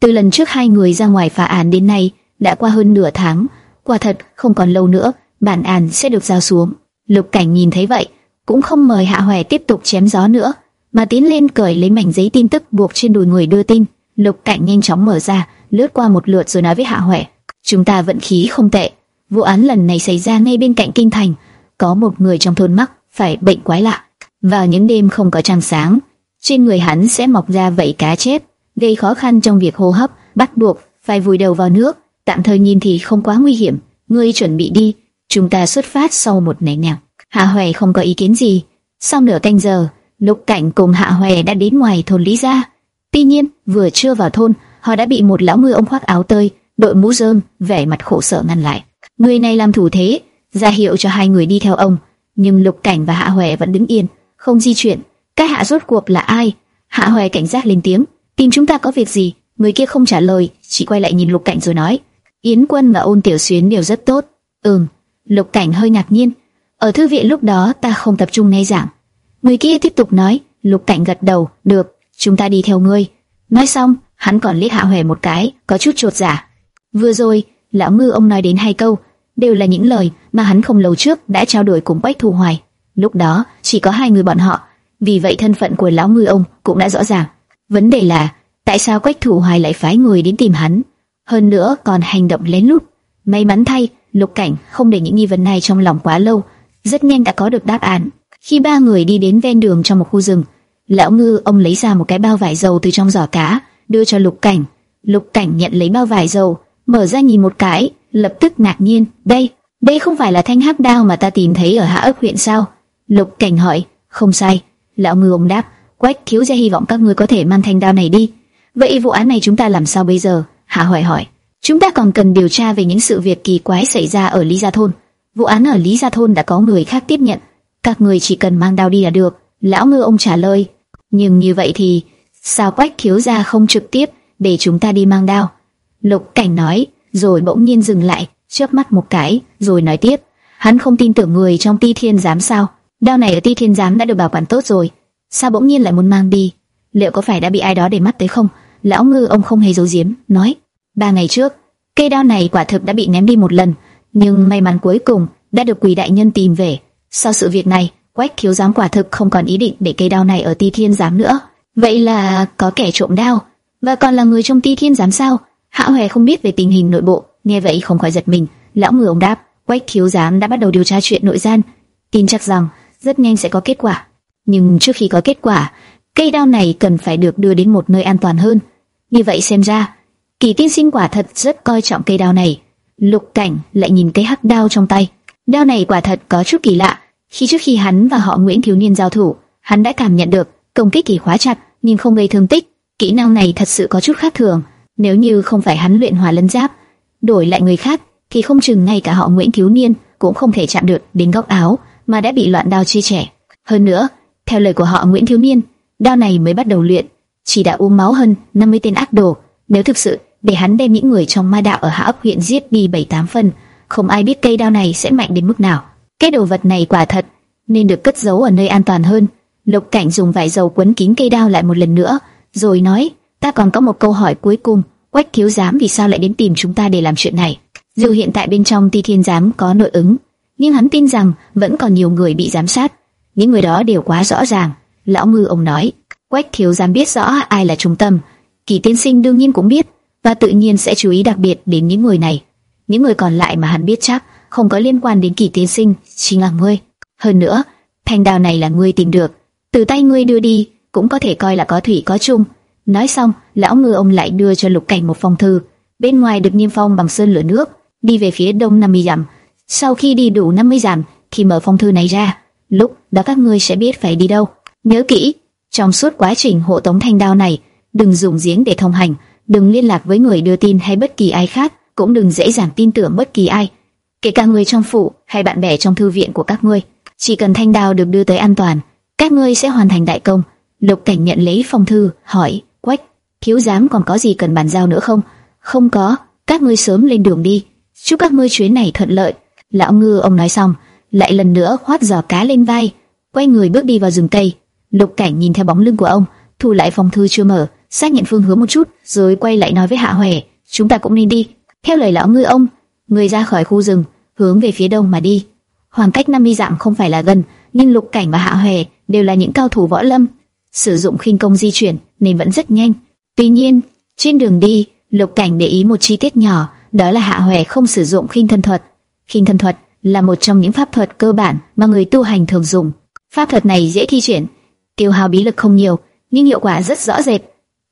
từ lần trước hai người ra ngoài phá án đến nay đã qua hơn nửa tháng, quả thật không còn lâu nữa, bản án sẽ được giao xuống. Lục Cảnh nhìn thấy vậy, cũng không mời Hạ Hoài tiếp tục chém gió nữa, mà tiến lên cởi lấy mảnh giấy tin tức buộc trên đùi người đưa tin. Lục Cảnh nhanh chóng mở ra, lướt qua một lượt rồi nói với Hạ Huệ: "Chúng ta vận khí không tệ, vụ án lần này xảy ra ngay bên cạnh kinh thành, có một người trong thôn mắc phải bệnh quái lạ. Vào những đêm không có trăng sáng, trên người hắn sẽ mọc ra vảy cá chết, gây khó khăn trong việc hô hấp, bắt buộc phải vùi đầu vào nước. Tạm thời nhìn thì không quá nguy hiểm, ngươi chuẩn bị đi, chúng ta xuất phát sau một nén nào." Hạ Huệ không có ý kiến gì. Sau nửa canh giờ, Lục Cảnh cùng Hạ Huệ đã đến ngoài thôn Lý gia. Tuy nhiên, vừa chưa vào thôn, họ đã bị một lão mưa ông khoác áo tơi, đội mũ rơm, vẻ mặt khổ sở ngăn lại. Người này làm thủ thế, ra hiệu cho hai người đi theo ông, nhưng Lục Cảnh và Hạ Hoè vẫn đứng yên, không di chuyển. Cái hạ rốt cuộc là ai? Hạ Hoè cảnh giác lên tiếng, tìm chúng ta có việc gì? Người kia không trả lời, chỉ quay lại nhìn Lục Cảnh rồi nói, Yến Quân và Ôn Tiểu Xuyến đều rất tốt. Ừm, Lục Cảnh hơi ngạc nhiên. Ở thư viện lúc đó ta không tập trung nghe giảng. Người kia tiếp tục nói, Lục Cảnh gật đầu, được, chúng ta đi theo ngươi. Nói xong, hắn còn liếc Hạ Huệ một cái, có chút trột giả. Vừa rồi, lão ngư ông nói đến hai câu, đều là những lời mà hắn không lâu trước đã trao đổi cùng Quách Thu Hoài. Lúc đó chỉ có hai người bọn họ, vì vậy thân phận của lão ngư ông cũng đã rõ ràng. Vấn đề là tại sao Quách Thu Hoài lại phái người đến tìm hắn, hơn nữa còn hành động lén lút. May mắn thay, Lục Cảnh không để những nghi vấn này trong lòng quá lâu, rất nhanh đã có được đáp án. Khi ba người đi đến ven đường trong một khu rừng, lão ngư ông lấy ra một cái bao vải dầu từ trong giỏ cá, đưa cho Lục Cảnh. Lục Cảnh nhận lấy bao vải dầu, mở ra nhìn một cái, lập tức ngạc nhiên, đây, đây không phải là thanh hắc đao mà ta tìm thấy ở Hạ ấp huyện sao? Lục Cảnh hỏi, không sai. Lão ngư ông đáp, Quách thiếu gia hy vọng các ngươi có thể mang thanh đao này đi. Vậy vụ án này chúng ta làm sao bây giờ? Hạ hỏi hỏi. Chúng ta còn cần điều tra về những sự việc kỳ quái xảy ra ở Lý Gia Thôn. Vụ án ở Lý Gia Thôn đã có người khác tiếp nhận. Các người chỉ cần mang đao đi là được. Lão ngư ông trả lời. Nhưng như vậy thì, sao Quách thiếu gia không trực tiếp để chúng ta đi mang đao? Lục Cảnh nói, rồi bỗng nhiên dừng lại, chớp mắt một cái, rồi nói tiếp. Hắn không tin tưởng người trong Ti Thiên giám sao? Đao này ở Ti Thiên giám đã được bảo quản tốt rồi, sao bỗng nhiên lại muốn mang đi? Liệu có phải đã bị ai đó để mắt tới không? Lão ngư ông không hề giấu giếm, nói. Ba ngày trước, cây đao này quả thực đã bị ném đi một lần, nhưng may mắn cuối cùng đã được quỷ đại nhân tìm về. Sau sự việc này, Quách thiếu giám quả thực không còn ý định để cây đao này ở Ti Thiên giám nữa. Vậy là có kẻ trộm đao, và còn là người trong Ti Thiên giám sao? Hạ Hoè không biết về tình hình nội bộ, nghe vậy không khỏi giật mình. Lão người ông đáp, Quách thiếu giám đã bắt đầu điều tra chuyện nội gian, tin chắc rằng rất nhanh sẽ có kết quả. Nhưng trước khi có kết quả, cây đao này cần phải được đưa đến một nơi an toàn hơn. Như vậy xem ra, Kỳ Tiên Sinh quả thật rất coi trọng cây đao này. Lục Cảnh lại nhìn cây hắc đao trong tay. Đao này quả thật có chút kỳ lạ. Khi trước khi hắn và họ Nguyễn thiếu niên giao thủ, hắn đã cảm nhận được công kích kỳ khóa chặt nhưng không gây thương tích. Kỹ năng này thật sự có chút khác thường. Nếu như không phải hắn luyện hỏa lân giáp, đổi lại người khác thì không chừng ngay cả họ Nguyễn thiếu niên cũng không thể chạm được đến góc áo mà đã bị loạn đao chia trẻ. Hơn nữa, theo lời của họ Nguyễn thiếu niên, đao này mới bắt đầu luyện, chỉ đã uống máu hơn 50 tên ác đồ. Nếu thực sự để hắn đem những người trong ma đạo ở Hạ ấp huyện giết đi bảy tám phần, không ai biết cây đao này sẽ mạnh đến mức nào. Cái đồ vật này quả thật nên được cất giấu ở nơi an toàn hơn. Lục Cảnh dùng vải dầu quấn kín cây đao lại một lần nữa, rồi nói: "Ta còn có một câu hỏi cuối cùng, Quách thiếu giám vì sao lại đến tìm chúng ta để làm chuyện này?" Dù hiện tại bên trong Ti Thiên giám có nội ứng, nhưng hắn tin rằng vẫn còn nhiều người bị giám sát. Những người đó đều quá rõ ràng. Lão Ngư ông nói: "Quách thiếu giám biết rõ ai là trung tâm, Kỳ tiên sinh đương nhiên cũng biết." và tự nhiên sẽ chú ý đặc biệt đến những người này. Những người còn lại mà hắn biết chắc không có liên quan đến kỳ tiến sinh chính là ngươi. Hơn nữa, thanh đao này là ngươi tìm được, từ tay ngươi đưa đi cũng có thể coi là có thủy có chung. Nói xong, lão ngư ông lại đưa cho lục cảnh một phong thư, bên ngoài được niêm phong bằng sơn lửa nước, đi về phía đông 50 dặm. Sau khi đi đủ 50 dặm, thì mở phong thư này ra. Lúc đó các ngươi sẽ biết phải đi đâu. Nhớ kỹ, trong suốt quá trình hộ tống thanh đao này, đừng dùng giếng để thông hành đừng liên lạc với người đưa tin hay bất kỳ ai khác, cũng đừng dễ dàng tin tưởng bất kỳ ai, kể cả người trong phủ hay bạn bè trong thư viện của các ngươi. Chỉ cần thanh đao được đưa tới an toàn, các ngươi sẽ hoàn thành đại công. Lục Cảnh nhận lấy phong thư, hỏi: Quách, thiếu giám còn có gì cần bàn giao nữa không? Không có, các ngươi sớm lên đường đi. Chúc các ngươi chuyến này thuận lợi. Lão ngư ông nói xong, lại lần nữa khoát giò cá lên vai, quay người bước đi vào rừng cây. Lục Cảnh nhìn theo bóng lưng của ông, thu lại phong thư chưa mở, xác nhận phương hướng một chút, rồi quay lại nói với Hạ Hoè, chúng ta cũng nên đi. Theo lời lão ngư ông, người ra khỏi khu rừng, hướng về phía đông mà đi. Khoảng cách 50 dặm không phải là gần, nhưng Lục Cảnh và Hạ Hoè đều là những cao thủ võ lâm, sử dụng khinh công di chuyển nên vẫn rất nhanh. Tuy nhiên, trên đường đi, Lục Cảnh để ý một chi tiết nhỏ, đó là Hạ Hoè không sử dụng khinh thân thuật. Khinh thân thuật là một trong những pháp thuật cơ bản mà người tu hành thường dùng. Pháp thuật này dễ thi triển, tiêu hao bí lực không nhiều, nhưng hiệu quả rất rõ rệt.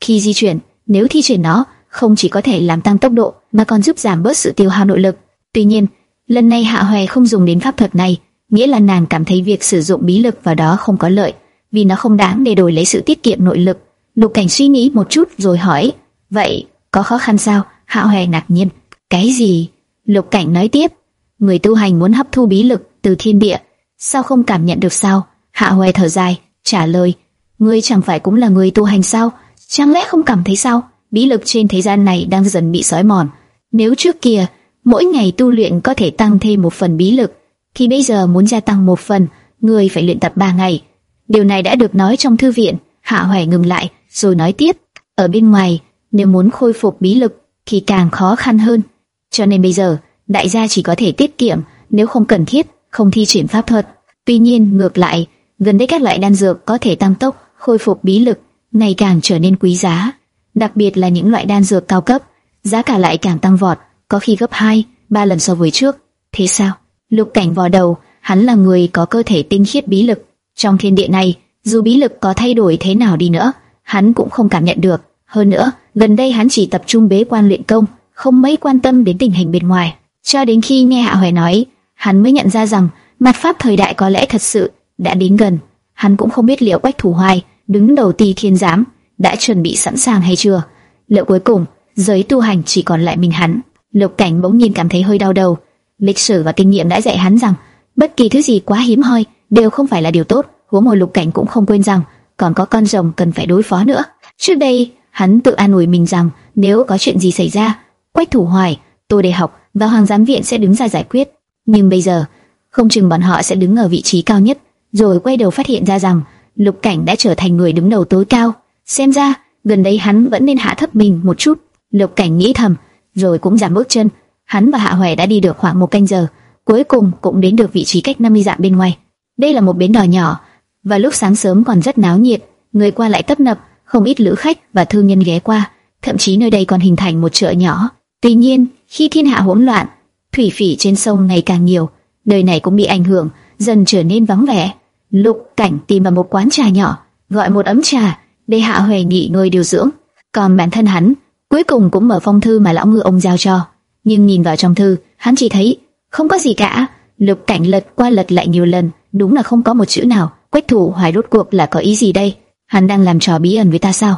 Khi di chuyển, nếu thi triển nó, không chỉ có thể làm tăng tốc độ, mà còn giúp giảm bớt sự tiêu hao nội lực. Tuy nhiên, lần này Hạ Hoè không dùng đến pháp thuật này, nghĩa là nàng cảm thấy việc sử dụng bí lực vào đó không có lợi, vì nó không đáng để đổi lấy sự tiết kiệm nội lực. Lục Cảnh suy nghĩ một chút rồi hỏi, vậy có khó khăn sao? Hạo Hoè ngạc nhiên, cái gì? Lục Cảnh nói tiếp, người tu hành muốn hấp thu bí lực từ thiên địa, sao không cảm nhận được sao? Hạ Hoè thở dài, trả lời, ngươi chẳng phải cũng là người tu hành sao? Chẳng lẽ không cảm thấy sao? Bí lực trên thế gian này đang dần bị sói mòn. Nếu trước kia, mỗi ngày tu luyện có thể tăng thêm một phần bí lực, thì bây giờ muốn gia tăng một phần, người phải luyện tập ba ngày. Điều này đã được nói trong thư viện. Hạ Hoài ngừng lại, rồi nói tiếp. Ở bên ngoài, nếu muốn khôi phục bí lực, thì càng khó khăn hơn. Cho nên bây giờ, đại gia chỉ có thể tiết kiệm, nếu không cần thiết, không thi triển pháp thuật. Tuy nhiên, ngược lại, gần đây các loại đan dược có thể tăng tốc, khôi phục bí lực, ngày càng trở nên quý giá, đặc biệt là những loại đan dược cao cấp, giá cả lại càng tăng vọt, có khi gấp 2, 3 lần so với trước. Thế sao? Lục Cảnh vò đầu, hắn là người có cơ thể tinh khiết bí lực, trong thiên địa này, dù bí lực có thay đổi thế nào đi nữa, hắn cũng không cảm nhận được. Hơn nữa, gần đây hắn chỉ tập trung bế quan luyện công, không mấy quan tâm đến tình hình bên ngoài. Cho đến khi nghe Hạ Hoài nói, hắn mới nhận ra rằng mặt pháp thời đại có lẽ thật sự đã đến gần. Hắn cũng không biết liệu Quách Thủ Hoài đứng đầu ti thiên giám đã chuẩn bị sẵn sàng hay chưa. Liệu cuối cùng giới tu hành chỉ còn lại mình hắn. Lục Cảnh bỗng nhiên cảm thấy hơi đau đầu. Lịch sử và kinh nghiệm đã dạy hắn rằng bất kỳ thứ gì quá hiếm hoi đều không phải là điều tốt. Huống hồ Lục Cảnh cũng không quên rằng còn có con rồng cần phải đối phó nữa. Trước đây hắn tự an ủi mình rằng nếu có chuyện gì xảy ra, Quách Thủ Hoài, Tô Đề Học và Hoàng Giám Viện sẽ đứng ra giải quyết. Nhưng bây giờ không chừng bọn họ sẽ đứng ở vị trí cao nhất, rồi quay đầu phát hiện ra rằng Lục Cảnh đã trở thành người đứng đầu tối cao, xem ra gần đây hắn vẫn nên hạ thấp mình một chút. Lục Cảnh nghĩ thầm, rồi cũng giảm bước chân. Hắn và Hạ Hoè đã đi được khoảng một canh giờ, cuối cùng cũng đến được vị trí cách 50 dặm bên ngoài. Đây là một bến đò nhỏ, và lúc sáng sớm còn rất náo nhiệt, người qua lại tấp nập, không ít lữ khách và thương nhân ghé qua, thậm chí nơi đây còn hình thành một chợ nhỏ. Tuy nhiên, khi thiên hạ hỗn loạn, thủy phỉ trên sông ngày càng nhiều, nơi này cũng bị ảnh hưởng, dần trở nên vắng vẻ. Lục Cảnh tìm vào một quán trà nhỏ, gọi một ấm trà để Hạ hoè nghỉ ngơi điều dưỡng. Còn bản thân hắn, cuối cùng cũng mở phong thư mà lão ngư ông giao cho. Nhưng nhìn vào trong thư, hắn chỉ thấy không có gì cả. Lục Cảnh lật qua lật lại nhiều lần, đúng là không có một chữ nào. Quách thủ hoài rốt cuộc là có ý gì đây? Hắn đang làm trò bí ẩn với ta sao?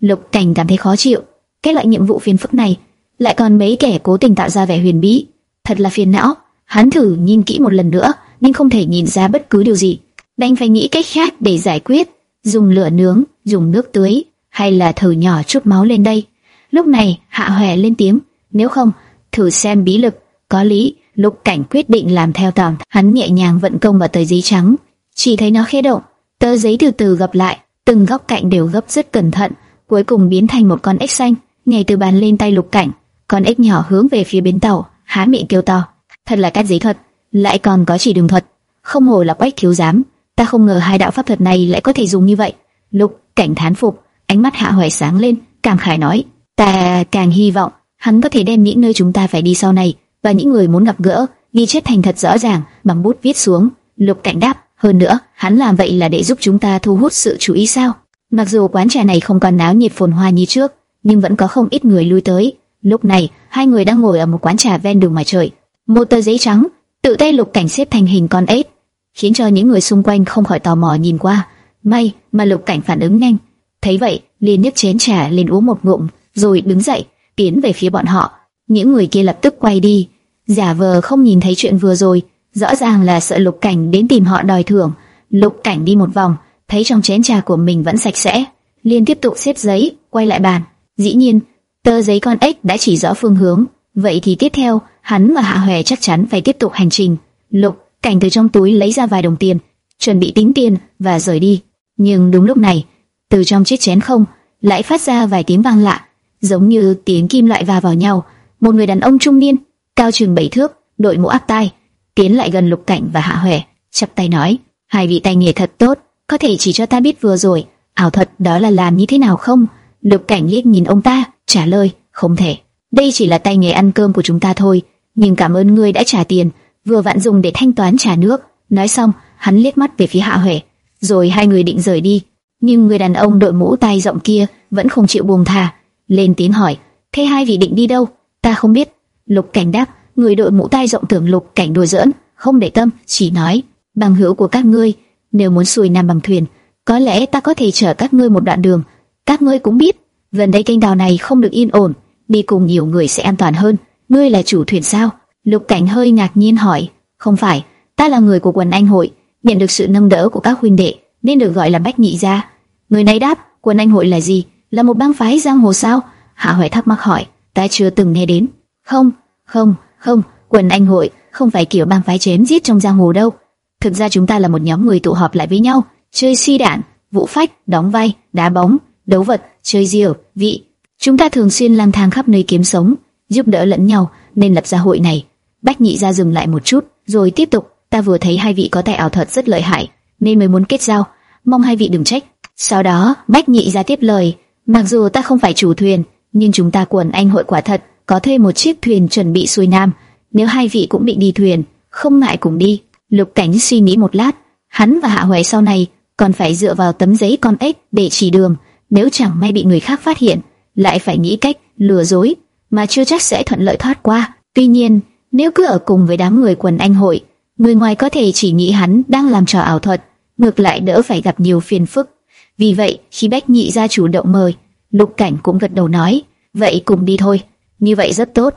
Lục Cảnh cảm thấy khó chịu. Cái loại nhiệm vụ phiền phức này, lại còn mấy kẻ cố tình tạo ra vẻ huyền bí, thật là phiền não. Hắn thử nhìn kỹ một lần nữa, nhưng không thể nhìn ra bất cứ điều gì. Đành phải nghĩ cách khác để giải quyết, dùng lửa nướng, dùng nước tưới, hay là thử nhỏ chút máu lên đây. Lúc này, Hạ Hoè lên tiếng, nếu không, thử xem bí lực, có lý. Lục Cảnh quyết định làm theo tầm, hắn nhẹ nhàng vận công vào tờ giấy trắng, chỉ thấy nó khẽ động, tờ giấy từ từ gập lại, từng góc cạnh đều gấp rất cẩn thận, cuối cùng biến thành một con ếch xanh, nhảy từ bàn lên tay Lục Cảnh. Con ếch nhỏ hướng về phía bến tàu, há miệng kêu to, thật là các giấy thuật, lại còn có chỉ đường thuật, không hồ là quách thiếu giám, ta không ngờ hai đạo pháp thuật này lại có thể dùng như vậy. Lục Cảnh thán phục, ánh mắt Hạ Hoài sáng lên, cảm khải nói, ta càng hy vọng hắn có thể đem những nơi chúng ta phải đi sau này và những người muốn gặp gỡ ghi chép thành thật rõ ràng bằng bút viết xuống. Lục Cảnh đáp, hơn nữa, hắn làm vậy là để giúp chúng ta thu hút sự chú ý sao? Mặc dù quán trà này không còn náo nhiệt phồn hoa như trước, nhưng vẫn có không ít người lui tới. Lúc này, hai người đang ngồi ở một quán trà ven đường ngoài trời. Một tờ giấy trắng, tự tay Lục Cảnh xếp thành hình con ếch, khiến cho những người xung quanh không khỏi tò mò nhìn qua. May mà Lục Cảnh phản ứng nhanh, thấy vậy, liền nhấc chén trà lên uống một ngụm, rồi đứng dậy, tiến về phía bọn họ. Những người kia lập tức quay đi, giả vờ không nhìn thấy chuyện vừa rồi, rõ ràng là sợ Lục Cảnh đến tìm họ đòi thưởng. Lục Cảnh đi một vòng, thấy trong chén trà của mình vẫn sạch sẽ, liền tiếp tục xếp giấy, quay lại bàn. Dĩ nhiên, tờ giấy con ếch đã chỉ rõ phương hướng, vậy thì tiếp theo, hắn và Hạ Hoè chắc chắn phải tiếp tục hành trình. Lục Cảnh từ trong túi lấy ra vài đồng tiền, chuẩn bị tính tiền và rời đi. Nhưng đúng lúc này, từ trong chiếc chén không lại phát ra vài tiếng vang lạ, giống như tiếng kim loại va vào nhau. Một người đàn ông trung niên, cao chừng bảy thước, đội mũ áp tai, tiến lại gần Lục Cảnh và Hạ Huệ, chắp tay nói: hai vị tay nghề thật tốt, có thể chỉ cho ta biết vừa rồi ảo thuật đó là làm như thế nào không? Lục Cảnh liếc nhìn ông ta, trả lời: không thể, đây chỉ là tay nghề ăn cơm của chúng ta thôi. Nhưng cảm ơn ngươi đã trả tiền, vừa vặn dùng để thanh toán trả nước. Nói xong, hắn liếc mắt về phía Hạ Huệ, rồi hai người định rời đi. Nhưng người đàn ông đội mũ tai rộng kia vẫn không chịu buông tha, lên tiếng hỏi: thế hai vị định đi đâu? Ta không biết. Lục Cảnh đáp: người đội mũ tai rộng tưởng Lục Cảnh đùa giỡn, không để tâm, chỉ nói: bằng hữu của các ngươi, nếu muốn xuôi nam bằng thuyền, có lẽ ta có thể chở các ngươi một đoạn đường. Các ngươi cũng biết, gần đây kênh đào này không được yên ổn, đi cùng nhiều người sẽ an toàn hơn. Ngươi là chủ thuyền sao? Lục Cảnh hơi ngạc nhiên hỏi, không phải, ta là người của quần anh hội, nhận được sự nâng đỡ của các huynh đệ, nên được gọi là bách nhị gia. Người này đáp, quần anh hội là gì? Là một bang phái giang hồ sao? Hạ Hoài thắc mắc hỏi, ta chưa từng nghe đến. Không, không, không, quần anh hội không phải kiểu bang phái chém giết trong giang hồ đâu. Thực ra chúng ta là một nhóm người tụ họp lại với nhau, chơi si đạn, vũ phách, đóng vai, đá bóng, đấu vật, chơi diều, vị. Chúng ta thường xuyên lang thang khắp nơi kiếm sống, giúp đỡ lẫn nhau, nên lập ra hội này. Bách nhị ra dừng lại một chút, rồi tiếp tục. Ta vừa thấy hai vị có tài ảo thuật rất lợi hại, nên mới muốn kết giao. Mong hai vị đừng trách. Sau đó, Bách nhị ra tiếp lời. Mặc dù ta không phải chủ thuyền, nhưng chúng ta quần anh hội quả thật có thuê một chiếc thuyền chuẩn bị xuôi nam. Nếu hai vị cũng định đi thuyền, không ngại cùng đi. Lục Cảnh suy nghĩ một lát, hắn và Hạ Huệ sau này còn phải dựa vào tấm giấy con ếch để chỉ đường. Nếu chẳng may bị người khác phát hiện, lại phải nghĩ cách lừa dối, mà chưa chắc sẽ thuận lợi thoát qua. Tuy nhiên, nếu cứ ở cùng với đám người quần anh hội, người ngoài có thể chỉ nghĩ hắn đang làm trò ảo thuật, ngược lại đỡ phải gặp nhiều phiền phức. Vì vậy, khi Bách Nhị ra chủ động mời, Lục Cảnh cũng gật đầu nói, vậy cùng đi thôi. Như vậy rất tốt.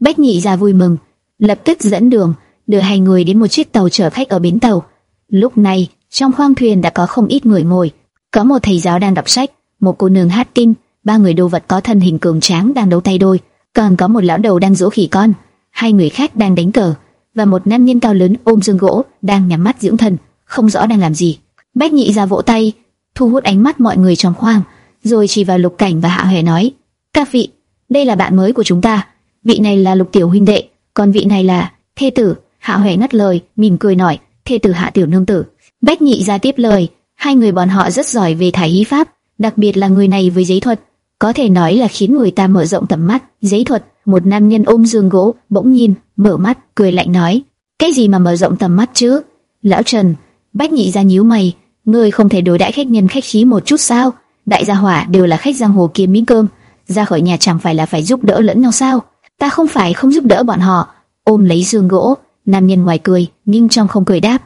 Bách Nhị ra vui mừng, lập tức dẫn đường, đưa hai người đến một chiếc tàu chở khách ở bến tàu. Lúc này, trong khoang thuyền đã có không ít người ngồi. Có một thầy giáo đang đọc sách, một cô nương hát kinh, ba người đồ vật có thân hình cường tráng đang đấu tay đôi, còn có một lão đầu đang dỗ khỉ con, hai người khác đang đánh cờ, và một nam nhân cao lớn ôm dương gỗ đang nhắm mắt dưỡng thần, không rõ đang làm gì. Bách Nhị ra vỗ tay, thu hút ánh mắt mọi người trong khoang, rồi chỉ vào Lục Cảnh và Hạ Hề nói: "Các vị, đây là bạn mới của chúng ta, vị này là Lục tiểu huynh đệ, còn vị này là thê tử. Hạ Huệ ngắt lời, mỉm cười nói, thê tử Hạ tiểu nương tử. Bách Nhị ra tiếp lời, hai người bọn họ rất giỏi về thải hí pháp, đặc biệt là người này với giấy thuật, có thể nói là khiến người ta mở rộng tầm mắt. Giấy thuật, một nam nhân ôm giường gỗ, bỗng nhìn, mở mắt, cười lạnh nói, cái gì mà mở rộng tầm mắt chứ? Lão Trần, Bách Nhị ra nhíu mày, ngươi không thể đối đãi khách nhân khách khí một chút sao? Đại gia hỏa đều là khách giang hồ kiếm miếng cơm, ra khỏi nhà chẳng phải là phải giúp đỡ lẫn nhau sao? Ta không phải không giúp đỡ bọn họ. Ôm lấy giường gỗ, nam nhân ngoài cười, nhưng trong không cười đáp,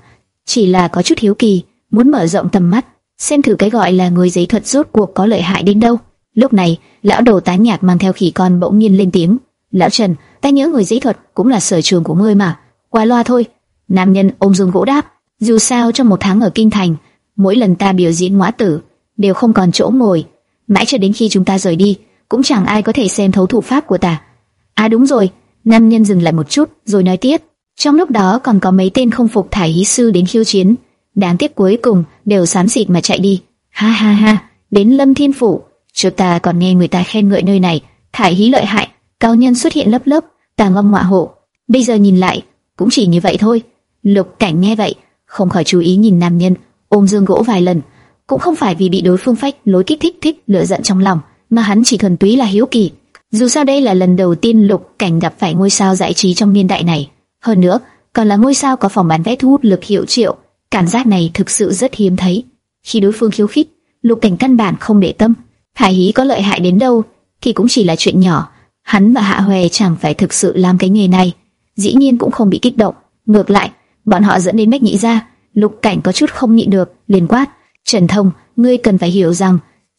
chỉ là có chút hiếu kỳ, muốn mở rộng tầm mắt, xem thử cái gọi là người giấy thuật rốt cuộc có lợi hại đến đâu. Lúc này, lão đầu tán nhạc mang theo khỉ con bỗng nhiên lên tiếng, "Lão Trần, ta nhớ người giấy thuật cũng là sở trường của ngươi mà." Qua loa thôi. Nam nhân ôm giường gỗ đáp, dù sao trong một tháng ở kinh thành, mỗi lần ta biểu diễn ngõa tử đều không còn chỗ ngồi, mãi cho đến khi chúng ta rời đi, cũng chẳng ai có thể xem thấu thủ pháp của ta. À đúng rồi, nam nhân dừng lại một chút rồi nói tiếp. Trong lúc đó còn có mấy tên không phục thải hí sư đến khiêu chiến, đáng tiếc cuối cùng đều xám xịt mà chạy đi. Ha ha ha, đến Lâm Thiên phủ, chúng ta còn nghe người ta khen ngợi nơi này, thải hí lợi hại, cao nhân xuất hiện lớp lớp, tàng âm ngọa hộ. Bây giờ nhìn lại, cũng chỉ như vậy thôi. Lục Cảnh nghe vậy, không khỏi chú ý nhìn nam nhân ôm dương gỗ vài lần, cũng không phải vì bị đối phương phách lối kích thích thích lửa giận trong lòng, mà hắn chỉ thuần túy là hiếu kỳ. Dù sao đây là lần đầu tiên Lục Cảnh gặp phải ngôi sao giải trí trong niên đại này, hơn nữa còn là ngôi sao có phòng bán vé thu hút lực hiệu triệu, cảm giác này thực sự rất hiếm thấy. Khi đối phương khiêu khích, Lục Cảnh căn bản không để tâm, Hải Hí có lợi hại đến đâu thì cũng chỉ là chuyện nhỏ, hắn và Hạ Hoè chẳng phải thực sự làm cái nghề này, dĩ nhiên cũng không bị kích động, ngược lại, bọn họ dẫn đến Mách Nhị ra, Lục Cảnh có chút không nhịn được, liền quát: "Trần Thông, ngươi cần phải hiểu rằng,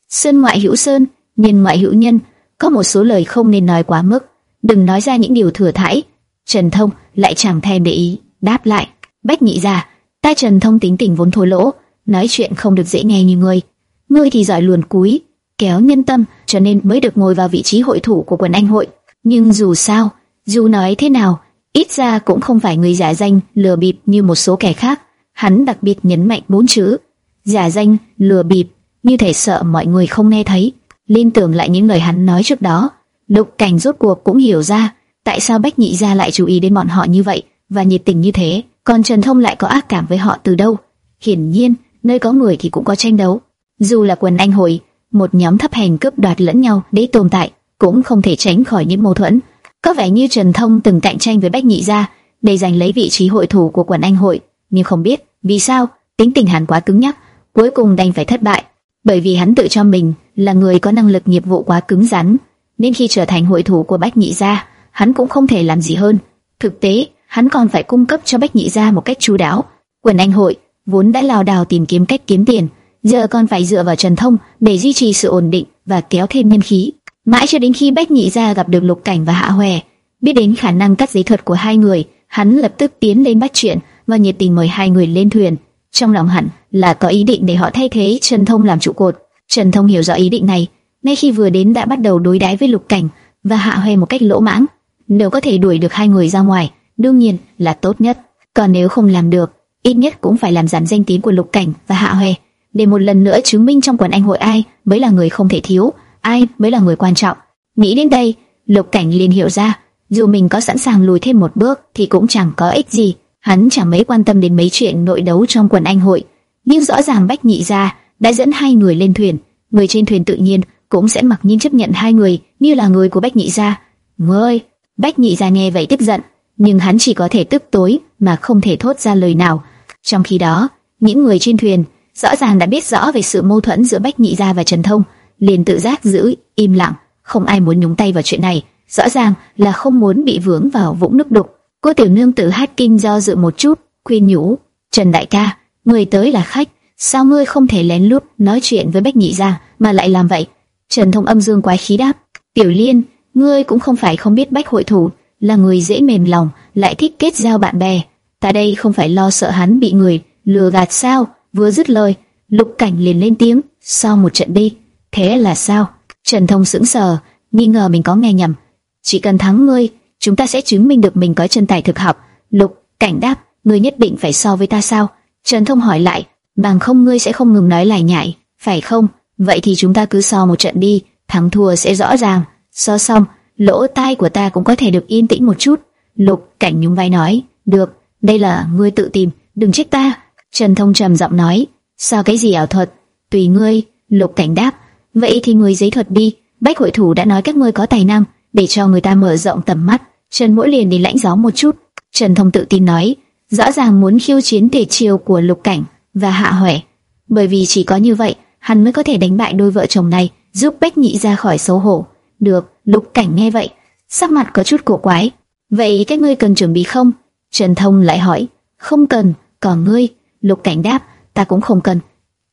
sơn ngoại hữu sơn, nhân ngoại hữu nhân, có một số lời không nên nói quá mức, đừng nói ra những điều thừa thãi." Trần Thông lại chẳng thèm để ý, đáp lại: "Bách Nhị gia, ta Trần Thông tính tình vốn thối lỗ, nói chuyện không được dễ nghe như ngươi, ngươi thì giỏi luồn cúi, kéo nhân tâm, cho nên mới được ngồi vào vị trí hội thủ của quần anh hội. Nhưng dù sao, dù nói thế nào, ít ra cũng không phải người giả danh lừa bịp như một số kẻ khác. Hắn đặc biệt nhấn mạnh bốn chữ giả danh, lừa bịp, như thể sợ mọi người không nghe thấy. Liên tưởng lại những lời hắn nói trước đó, Lục Cảnh rốt cuộc cũng hiểu ra tại sao Bách Nhị gia lại chú ý đến bọn họ như vậy và nhiệt tình như thế, còn Trần Thông lại có ác cảm với họ từ đâu? Hiển nhiên, nơi có người thì cũng có tranh đấu. Dù là quần anh hội, một nhóm thấp hèn cướp đoạt lẫn nhau để tồn tại, cũng không thể tránh khỏi những mâu thuẫn. Có vẻ như Trần Thông từng cạnh tranh với Bách Nhị gia để giành lấy vị trí hội thủ của quần anh hội, nhưng không biết vì sao tính tình hắn quá cứng nhắc, cuối cùng đành phải thất bại, bởi vì hắn tự cho mình là người có năng lực nghiệp vụ quá cứng rắn, nên khi trở thành hội thủ của Bách Nhị gia, hắn cũng không thể làm gì hơn. Thực tế, hắn còn phải cung cấp cho Bách Nhị gia một cách chú đáo. Quần anh hội vốn đã lao đào tìm kiếm cách kiếm tiền, giờ còn phải dựa vào Trần Thông để duy trì sự ổn định và kéo thêm nhân khí. Mãi cho đến khi Bách Nhị gia gặp được Lục Cảnh và Hạ Hoè, biết đến khả năng cắt giấy thuật của hai người, hắn lập tức tiến lên bắt chuyện và nhiệt tình mời hai người lên thuyền. Trong lòng hẳn là có ý định để họ thay thế Trần Thông làm trụ cột. Trần Thông hiểu rõ ý định này, ngay khi vừa đến đã bắt đầu đối đãi với Lục Cảnh và Hạ Hoè một cách lỗ mãng. Nếu có thể đuổi được hai người ra ngoài, đương nhiên là tốt nhất. Còn nếu không làm được, ít nhất cũng phải làm giảm danh tiếng của Lục Cảnh và Hạ Hoè, để một lần nữa chứng minh trong quần anh hội ai mới là người không thể thiếu, ai mới là người quan trọng. Nghĩ đến đây, Lục Cảnh liền hiểu ra, dù mình có sẵn sàng lùi thêm một bước thì cũng chẳng có ích gì. Hắn chẳng mấy quan tâm đến mấy chuyện nội đấu trong quần anh hội, nhưng rõ ràng Bách Nhị gia đã dẫn hai người lên thuyền, người trên thuyền tự nhiên cũng sẽ mặc nhiên chấp nhận hai người như là người của Bách Nhị gia. Ngươi, Bách Nhị gia nghe vậy tức giận, nhưng hắn chỉ có thể tức tối mà không thể thốt ra lời nào. Trong khi đó, những người trên thuyền rõ ràng đã biết rõ về sự mâu thuẫn giữa Bách Nhị gia và Trần Thông, liền tự giác giữ im lặng, không ai muốn nhúng tay vào chuyện này, rõ ràng là không muốn bị vướng vào vũng nước đục. Cô tiểu nương tử hát kinh do dự một chút, khuyên nhủ, Trần đại ca, người tới là khách, sao ngươi không thể lén lút nói chuyện với Bách Nhị gia mà lại làm vậy? Trần Thông âm dương quái khí đáp, Tiểu Liên, ngươi cũng không phải không biết Bách hội thủ là người dễ mềm lòng, lại thích kết giao bạn bè. Ta đây không phải lo sợ hắn bị người lừa gạt sao? Vừa dứt lời, Lục Cảnh liền lên tiếng, sau một trận đi, thế là sao? Trần Thông sững sờ, nghi ngờ mình có nghe nhầm. Chỉ cần thắng ngươi, chúng ta sẽ chứng minh được mình có chân tài thực học. Lục Cảnh đáp, ngươi nhất định phải so với ta sao? Trần Thông hỏi lại, bằng không ngươi sẽ không ngừng nói lại nhại, phải không? Vậy thì chúng ta cứ so một trận đi, thắng thua sẽ rõ ràng. So xong, lỗ tai của ta cũng có thể được yên tĩnh một chút. Lục Cảnh nhún vai nói, được, đây là ngươi tự tìm, đừng trách ta. Trần Thông trầm giọng nói, so cái gì ảo thuật, tùy ngươi. Lục Cảnh đáp, vậy thì ngươi giấy thuật đi. Bách hội thủ đã nói các ngươi có tài năng, để cho người ta mở rộng tầm mắt. Trần Mỗi liền đi lãnh gió một chút. Trần Thông tự tin nói, rõ ràng muốn khiêu chiến tề chiều của Lục Cảnh và Hạ Huệ, bởi vì chỉ có như vậy hắn mới có thể đánh bại đôi vợ chồng này, giúp Bách Nhị ra khỏi xấu hổ. Được, Lục Cảnh nghe vậy, sắc mặt có chút cổ quái. Vậy các ngươi cần chuẩn bị không? Trần Thông lại hỏi. Không cần, còn ngươi? Lục Cảnh đáp, ta cũng không cần.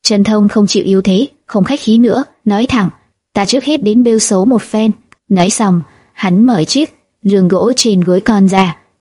Trần Thông không chịu yếu thế, không khách khí nữa, nói thẳng, ta trước hết đến bêu xấu một phen. Nói xong, hắn mở chiếc giường gỗ trên gối con ra,